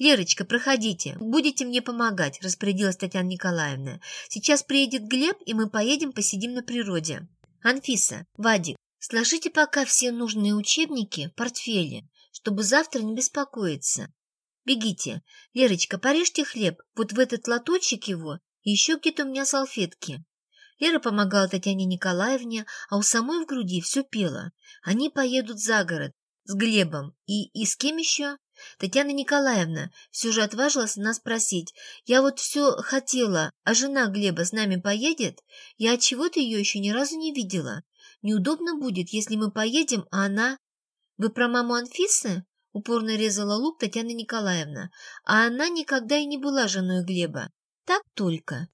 «Лерочка, проходите, будете мне помогать», – распорядилась Татьяна Николаевна. «Сейчас приедет Глеб, и мы поедем посидим на природе». «Анфиса, Вадик, сложите пока все нужные учебники в портфеле, чтобы завтра не беспокоиться. Бегите. Лерочка, порежьте хлеб, вот в этот лоточек его, и еще где-то у меня салфетки». Лера помогала Татьяне Николаевне, а у самой в груди все пело. Они поедут за город с Глебом и, и с кем еще? Татьяна Николаевна все же отважилась нас спросить. Я вот все хотела, а жена Глеба с нами поедет? Я от чего то ее еще ни разу не видела. Неудобно будет, если мы поедем, а она... Вы про маму Анфисы? Упорно резала лук Татьяна Николаевна. А она никогда и не была женой Глеба. Так только.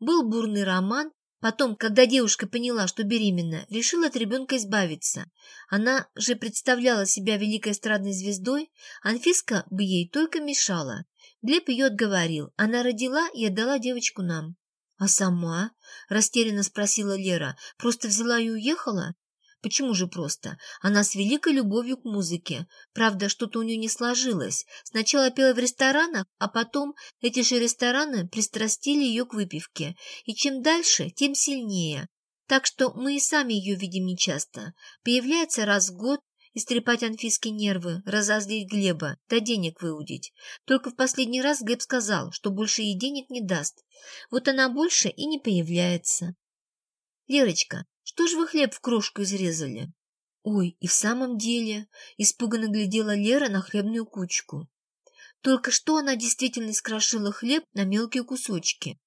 Был бурный роман, Потом, когда девушка поняла, что беременна, решила от ребенка избавиться. Она же представляла себя великой эстрадной звездой, Анфиска бы ей только мешала. Глеб ее отговорил. Она родила и отдала девочку нам. «А сама?» – растерянно спросила Лера. «Просто взяла и уехала?» Почему же просто? Она с великой любовью к музыке. Правда, что-то у нее не сложилось. Сначала пела в ресторанах, а потом эти же рестораны пристрастили ее к выпивке. И чем дальше, тем сильнее. Так что мы и сами ее видим нечасто. Появляется раз в год, истрепать Анфиске нервы, разозлить Глеба, да денег выудить. Только в последний раз Глеб сказал, что больше ей денег не даст. Вот она больше и не появляется. «Лерочка, что ж вы хлеб в крошку изрезали?» «Ой, и в самом деле...» — испуганно глядела Лера на хлебную кучку. Только что она действительно скрошила хлеб на мелкие кусочки.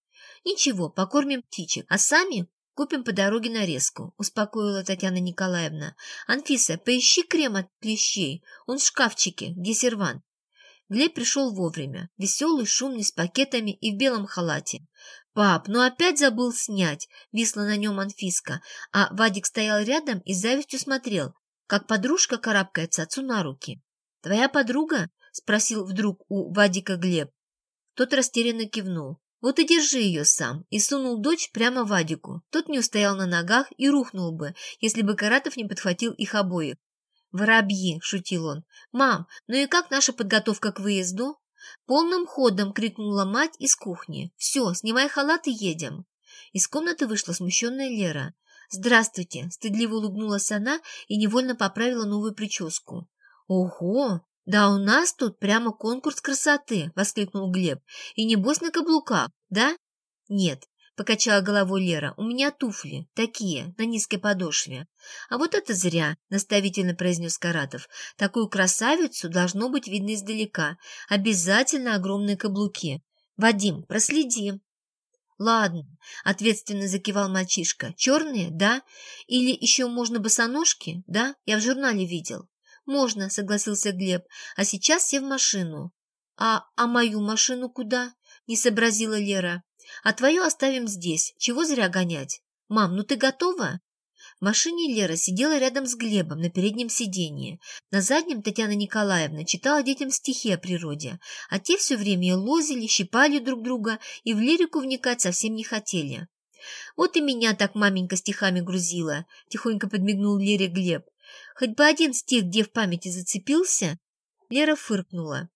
«Ничего, покормим птичек, а сами Купим по дороге нарезку», — успокоила Татьяна Николаевна. «Анфиса, поищи крем от клещей. Он в шкафчике, где сервант». Глеб пришел вовремя, веселый, шумный, с пакетами и в белом халате. «Пап, ну опять забыл снять!» — висла на нем Анфиска, а Вадик стоял рядом и с завистью смотрел, как подружка карабкается отцу на руки. «Твоя подруга?» — спросил вдруг у Вадика Глеб. Тот растерянно кивнул. Вот и держи ее сам, и сунул дочь прямо Вадику. Тот не устоял на ногах и рухнул бы, если бы Каратов не подхватил их обоих. «Воробьи!» — шутил он. «Мам, ну и как наша подготовка к выезду?» Полным ходом крикнула мать из кухни. «Все, снимай халат и едем!» Из комнаты вышла смущенная Лера. «Здравствуйте!» — стыдливо улыбнулась она и невольно поправила новую прическу. «Ого! «Да у нас тут прямо конкурс красоты!» — воскликнул Глеб. «И небось на каблуках, да?» «Нет», — покачала головой Лера, — «у меня туфли, такие, на низкой подошве». «А вот это зря», — наставительно произнес Каратов. «Такую красавицу должно быть видно издалека. Обязательно огромные каблуки. Вадим, проследи». «Ладно», — ответственно закивал мальчишка. «Черные, да? Или еще можно босоножки, да? Я в журнале видел». «Можно», — согласился Глеб. «А сейчас все в машину». «А, а мою машину куда?» — не сообразила Лера. «А твою оставим здесь. Чего зря гонять? Мам, ну ты готова?» В машине Лера сидела рядом с Глебом на переднем сиденье. На заднем Татьяна Николаевна читала детям стихи о природе, а те все время лозили, щипали друг друга и в лирику вникать совсем не хотели. «Вот и меня так маменька стихами грузила», — тихонько подмигнул Лере Глеб. Хоть бы один стих где в памяти зацепился, Лера фыркнула.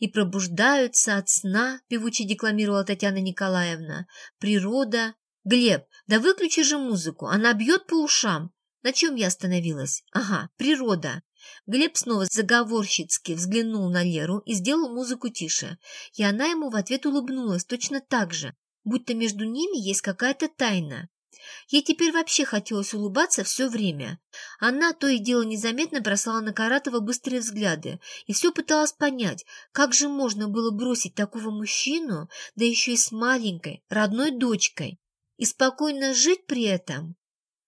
«И пробуждаются от сна», — певуче декламировала Татьяна Николаевна. «Природа...» «Глеб, да выключи же музыку, она бьет по ушам». На чем я остановилась? Ага, природа. Глеб снова заговорщицки взглянул на Леру и сделал музыку тише. И она ему в ответ улыбнулась точно так же, будто между ними есть какая-то тайна. Ей теперь вообще хотелось улыбаться все время. Она то и дело незаметно бросала на Каратова быстрые взгляды и все пыталась понять, как же можно было бросить такого мужчину, да еще и с маленькой, родной дочкой, и спокойно жить при этом.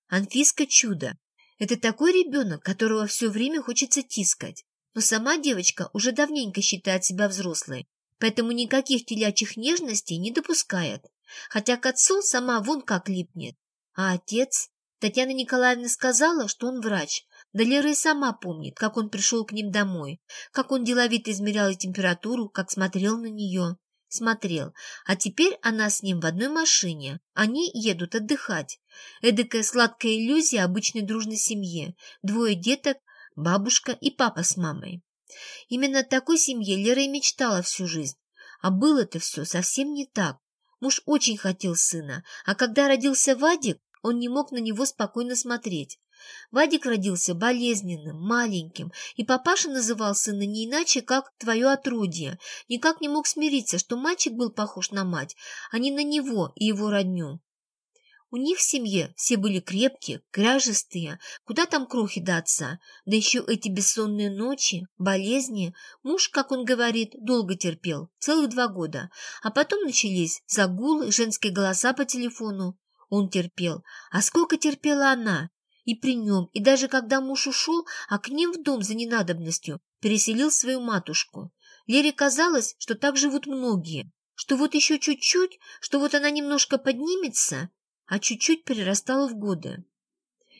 Анфиска чудо. Это такой ребенок, которого все время хочется тискать. Но сама девочка уже давненько считает себя взрослой, поэтому никаких телячьих нежностей не допускает. Хотя к отцу сама вон как липнет. А отец? Татьяна Николаевна сказала, что он врач. Да Лера и сама помнит, как он пришел к ним домой, как он деловито измерял температуру, как смотрел на нее. Смотрел. А теперь она с ним в одной машине. Они едут отдыхать. Эдакая сладкая иллюзия обычной дружной семьи. Двое деток, бабушка и папа с мамой. Именно такой семье Лера и мечтала всю жизнь. А было-то все совсем не так. Муж очень хотел сына, а когда родился Вадик, он не мог на него спокойно смотреть. Вадик родился болезненным, маленьким, и папаша называл сына не иначе, как «твое отродье». Никак не мог смириться, что мальчик был похож на мать, а не на него и его родню. У них в семье все были крепкие, кряжестые, куда там крохи до да еще эти бессонные ночи, болезни. Муж, как он говорит, долго терпел, целых два года, а потом начались загулы, женские голоса по телефону. Он терпел, а сколько терпела она? И при нем, и даже когда муж ушел, а к ним в дом за ненадобностью, переселил свою матушку. Лере казалось, что так живут многие, что вот еще чуть-чуть, что вот она немножко поднимется, а чуть-чуть перерастала в годы.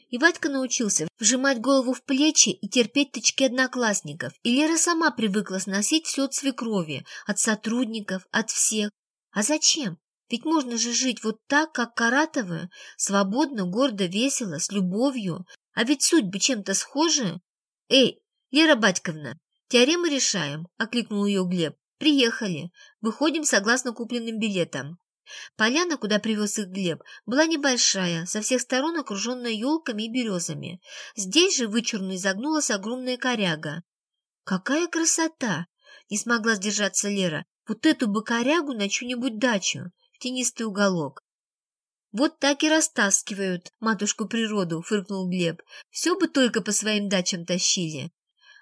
И Вадька научился вжимать голову в плечи и терпеть тычки одноклассников, и Лера сама привыкла сносить все от свекрови, от сотрудников, от всех. А зачем? Ведь можно же жить вот так, как Каратовы, свободно, гордо, весело, с любовью. А ведь судьбы чем-то схожи. Эй, Лера Батьковна, теорему решаем, окликнул ее Глеб. Приехали. Выходим согласно купленным билетам. Поляна, куда привез их Глеб, была небольшая, со всех сторон окруженная елками и березами. Здесь же вычурно изогнулась огромная коряга. «Какая красота!» — не смогла сдержаться Лера. «Вот эту бы корягу на чью-нибудь дачу, в тенистый уголок». «Вот так и растаскивают матушку природу», — фыркнул Глеб. «Все бы только по своим дачам тащили».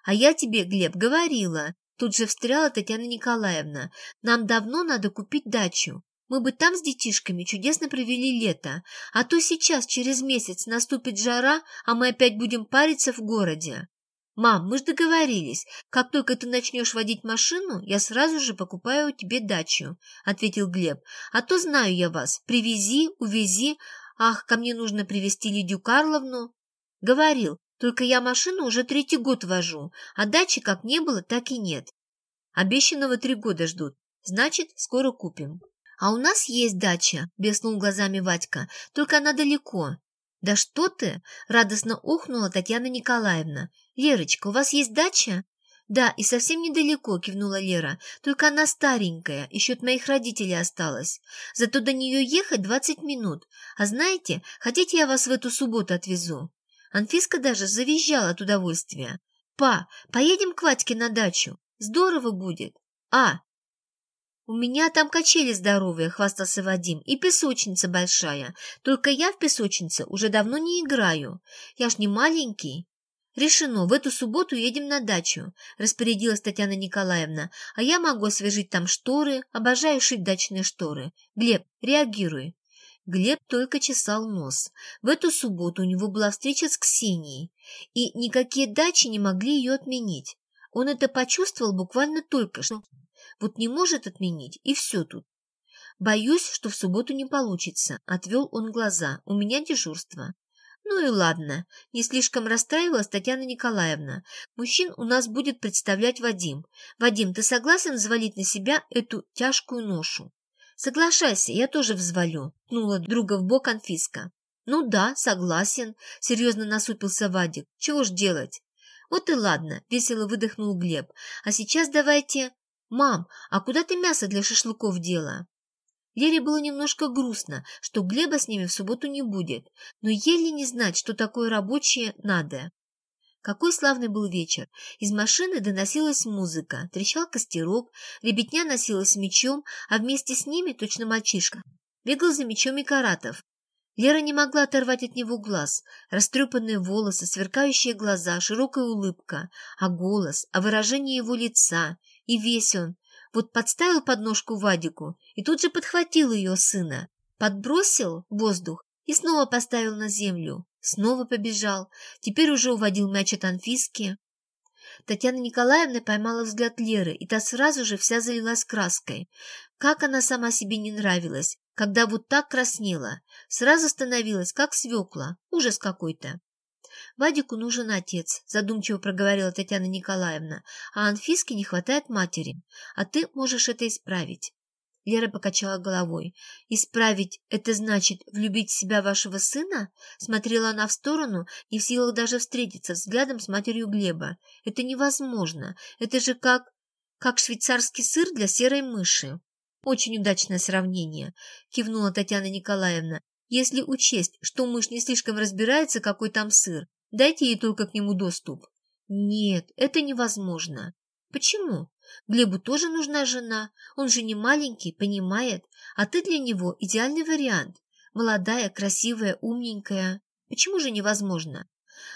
«А я тебе, Глеб, говорила», — тут же встряла Татьяна Николаевна. «Нам давно надо купить дачу. Мы бы там с детишками чудесно провели лето, а то сейчас, через месяц, наступит жара, а мы опять будем париться в городе. Мам, мы же договорились, как только ты начнешь водить машину, я сразу же покупаю тебе дачу, — ответил Глеб. А то знаю я вас, привези, увези. Ах, ко мне нужно привезти Лидию Карловну. Говорил, только я машину уже третий год вожу, а дачи как не было, так и нет. Обещанного три года ждут, значит, скоро купим. «А у нас есть дача», — блеснул глазами Вадька, — «только она далеко». «Да что ты!» — радостно ухнула Татьяна Николаевна. «Лерочка, у вас есть дача?» «Да, и совсем недалеко», — кивнула Лера. «Только она старенькая, еще от моих родителей осталась. Зато до нее ехать двадцать минут. А знаете, хотите, я вас в эту субботу отвезу?» Анфиска даже завизжала от удовольствия. «Па, поедем к Вадьке на дачу. Здорово будет. А, «У меня там качели здоровые», — хвастался Вадим, — «и песочница большая. Только я в песочнице уже давно не играю. Я ж не маленький». «Решено, в эту субботу едем на дачу», — распорядилась Татьяна Николаевна. «А я могу освежить там шторы, обожаю шить дачные шторы. Глеб, реагируй». Глеб только чесал нос. В эту субботу у него была встреча с Ксенией, и никакие дачи не могли ее отменить. Он это почувствовал буквально только что. Вот не может отменить, и все тут. Боюсь, что в субботу не получится, — отвел он глаза. У меня дежурство. Ну и ладно, не слишком расстраивалась Татьяна Николаевна. Мужчин у нас будет представлять Вадим. Вадим, ты согласен взвалить на себя эту тяжкую ношу? Соглашайся, я тоже взвалю, — тнула друга в бок Анфиска. Ну да, согласен, — серьезно насупился Вадик. Чего ж делать? Вот и ладно, — весело выдохнул Глеб. А сейчас давайте... «Мам, а куда ты мясо для шашлыков дела?» Лере было немножко грустно, что Глеба с ними в субботу не будет, но еле не знать, что такое рабочее надо. Какой славный был вечер! Из машины доносилась музыка, трещал костерок, ребятня носилась мечом, а вместе с ними, точно мальчишка, бегал за мечом и Каратов. Лера не могла оторвать от него глаз. Растрепанные волосы, сверкающие глаза, широкая улыбка, а голос, а выражение его лица — и весь он. Вот подставил подножку Вадику и тут же подхватил ее сына, подбросил воздух и снова поставил на землю. Снова побежал. Теперь уже уводил мяч от Анфиски. Татьяна Николаевна поймала взгляд Леры, и та сразу же вся залилась краской. Как она сама себе не нравилась, когда вот так краснела. Сразу становилась, как свекла. Ужас какой-то. «Вадику нужен отец», — задумчиво проговорила Татьяна Николаевна, «а Анфиске не хватает матери, а ты можешь это исправить». Лера покачала головой. «Исправить — это значит влюбить в себя вашего сына?» Смотрела она в сторону, не в силах даже встретиться взглядом с матерью Глеба. «Это невозможно. Это же как... как швейцарский сыр для серой мыши». «Очень удачное сравнение», — кивнула Татьяна Николаевна. «Если учесть, что мышь не слишком разбирается, какой там сыр, Дайте ей только к нему доступ. Нет, это невозможно. Почему? Глебу тоже нужна жена. Он же не маленький, понимает. А ты для него идеальный вариант. Молодая, красивая, умненькая. Почему же невозможно?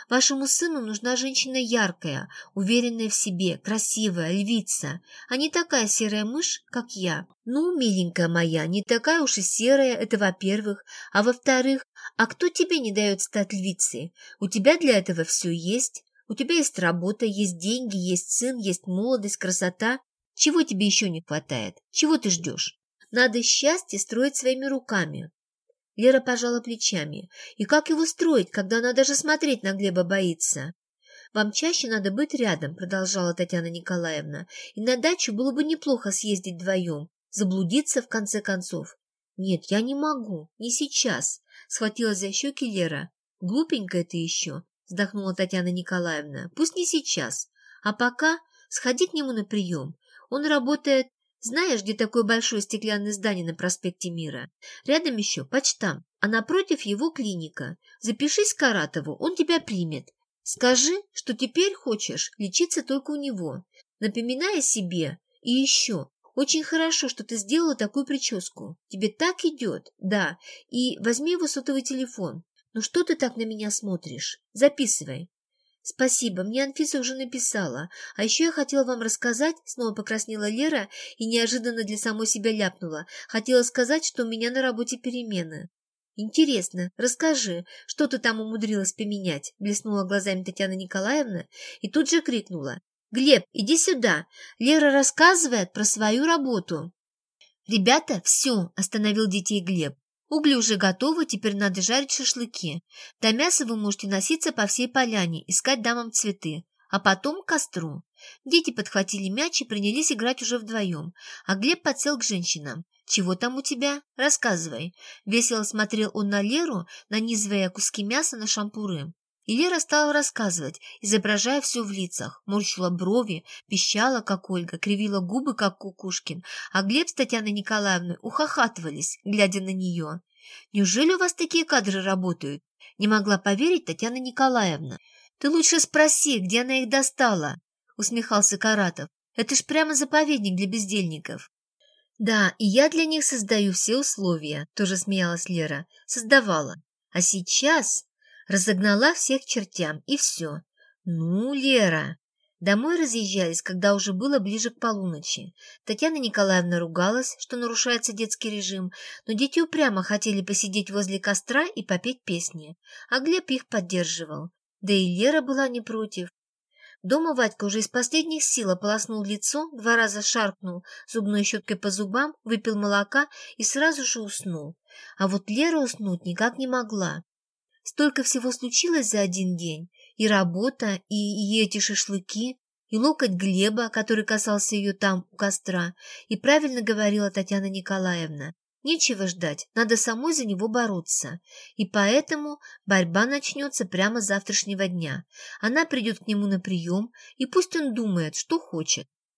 Вашему сыну нужна женщина яркая, уверенная в себе, красивая, львица, а не такая серая мышь, как я. Ну, миленькая моя, не такая уж и серая, это во-первых. А во-вторых, а кто тебе не дает стать львицей? У тебя для этого все есть. У тебя есть работа, есть деньги, есть сын, есть молодость, красота. Чего тебе еще не хватает? Чего ты ждешь? Надо счастье строить своими руками. Лера пожала плечами. И как его строить, когда она даже смотреть на Глеба боится? «Вам чаще надо быть рядом», — продолжала Татьяна Николаевна. «И на дачу было бы неплохо съездить вдвоем, заблудиться в конце концов. Нет, я не могу, не сейчас, схватилась за щеки Лера. Глупенькая ты еще, вздохнула Татьяна Николаевна. Пусть не сейчас, а пока сходи к нему на прием. Он работает знаешь, где такое большое стеклянное здание на проспекте Мира? Рядом еще почтам, а напротив его клиника. Запишись к Каратову, он тебя примет. Скажи, что теперь хочешь лечиться только у него. Напоминай о себе. И еще, очень хорошо, что ты сделала такую прическу. Тебе так идет, да. И возьми его сотовый телефон. Ну что ты так на меня смотришь? Записывай. «Спасибо, мне Анфиса уже написала. А еще я хотела вам рассказать...» Снова покраснела Лера и неожиданно для самой себя ляпнула. «Хотела сказать, что у меня на работе перемены». «Интересно, расскажи, что ты там умудрилась поменять?» Блеснула глазами Татьяна Николаевна и тут же крикнула. «Глеб, иди сюда! Лера рассказывает про свою работу!» «Ребята, все!» – остановил детей Глеб. Угли уже готовы, теперь надо жарить шашлыки. До мяса вы можете носиться по всей поляне, искать дамам цветы, а потом к костру. Дети подхватили мяч и принялись играть уже вдвоем, а Глеб подсел к женщинам. «Чего там у тебя? Рассказывай». Весело смотрел он на Леру, нанизывая куски мяса на шампуры. И Лера стала рассказывать, изображая все в лицах, морщила брови, пищала, как Ольга, кривила губы, как Кукушкин, а Глеб с Татьяной Николаевной ухахатывались, глядя на нее. «Неужели у вас такие кадры работают?» Не могла поверить Татьяна Николаевна. «Ты лучше спроси, где она их достала?» усмехался Каратов. «Это ж прямо заповедник для бездельников». «Да, и я для них создаю все условия», тоже смеялась Лера. «Создавала. А сейчас...» Разогнала всех чертям, и все. Ну, Лера... Домой разъезжались, когда уже было ближе к полуночи. Татьяна Николаевна ругалась, что нарушается детский режим, но дети упрямо хотели посидеть возле костра и попеть песни, а Глеб их поддерживал. Да и Лера была не против. Дома Вадька уже из последних сил ополоснул лицо, два раза шаркнул зубной щеткой по зубам, выпил молока и сразу же уснул. А вот Лера уснуть никак не могла. Столько всего случилось за один день. И работа, и, и эти шашлыки, и локоть Глеба, который касался ее там, у костра. И правильно говорила Татьяна Николаевна. Нечего ждать, надо самой за него бороться. И поэтому борьба начнется прямо с завтрашнего дня. Она придет к нему на прием, и пусть он думает, что хочет.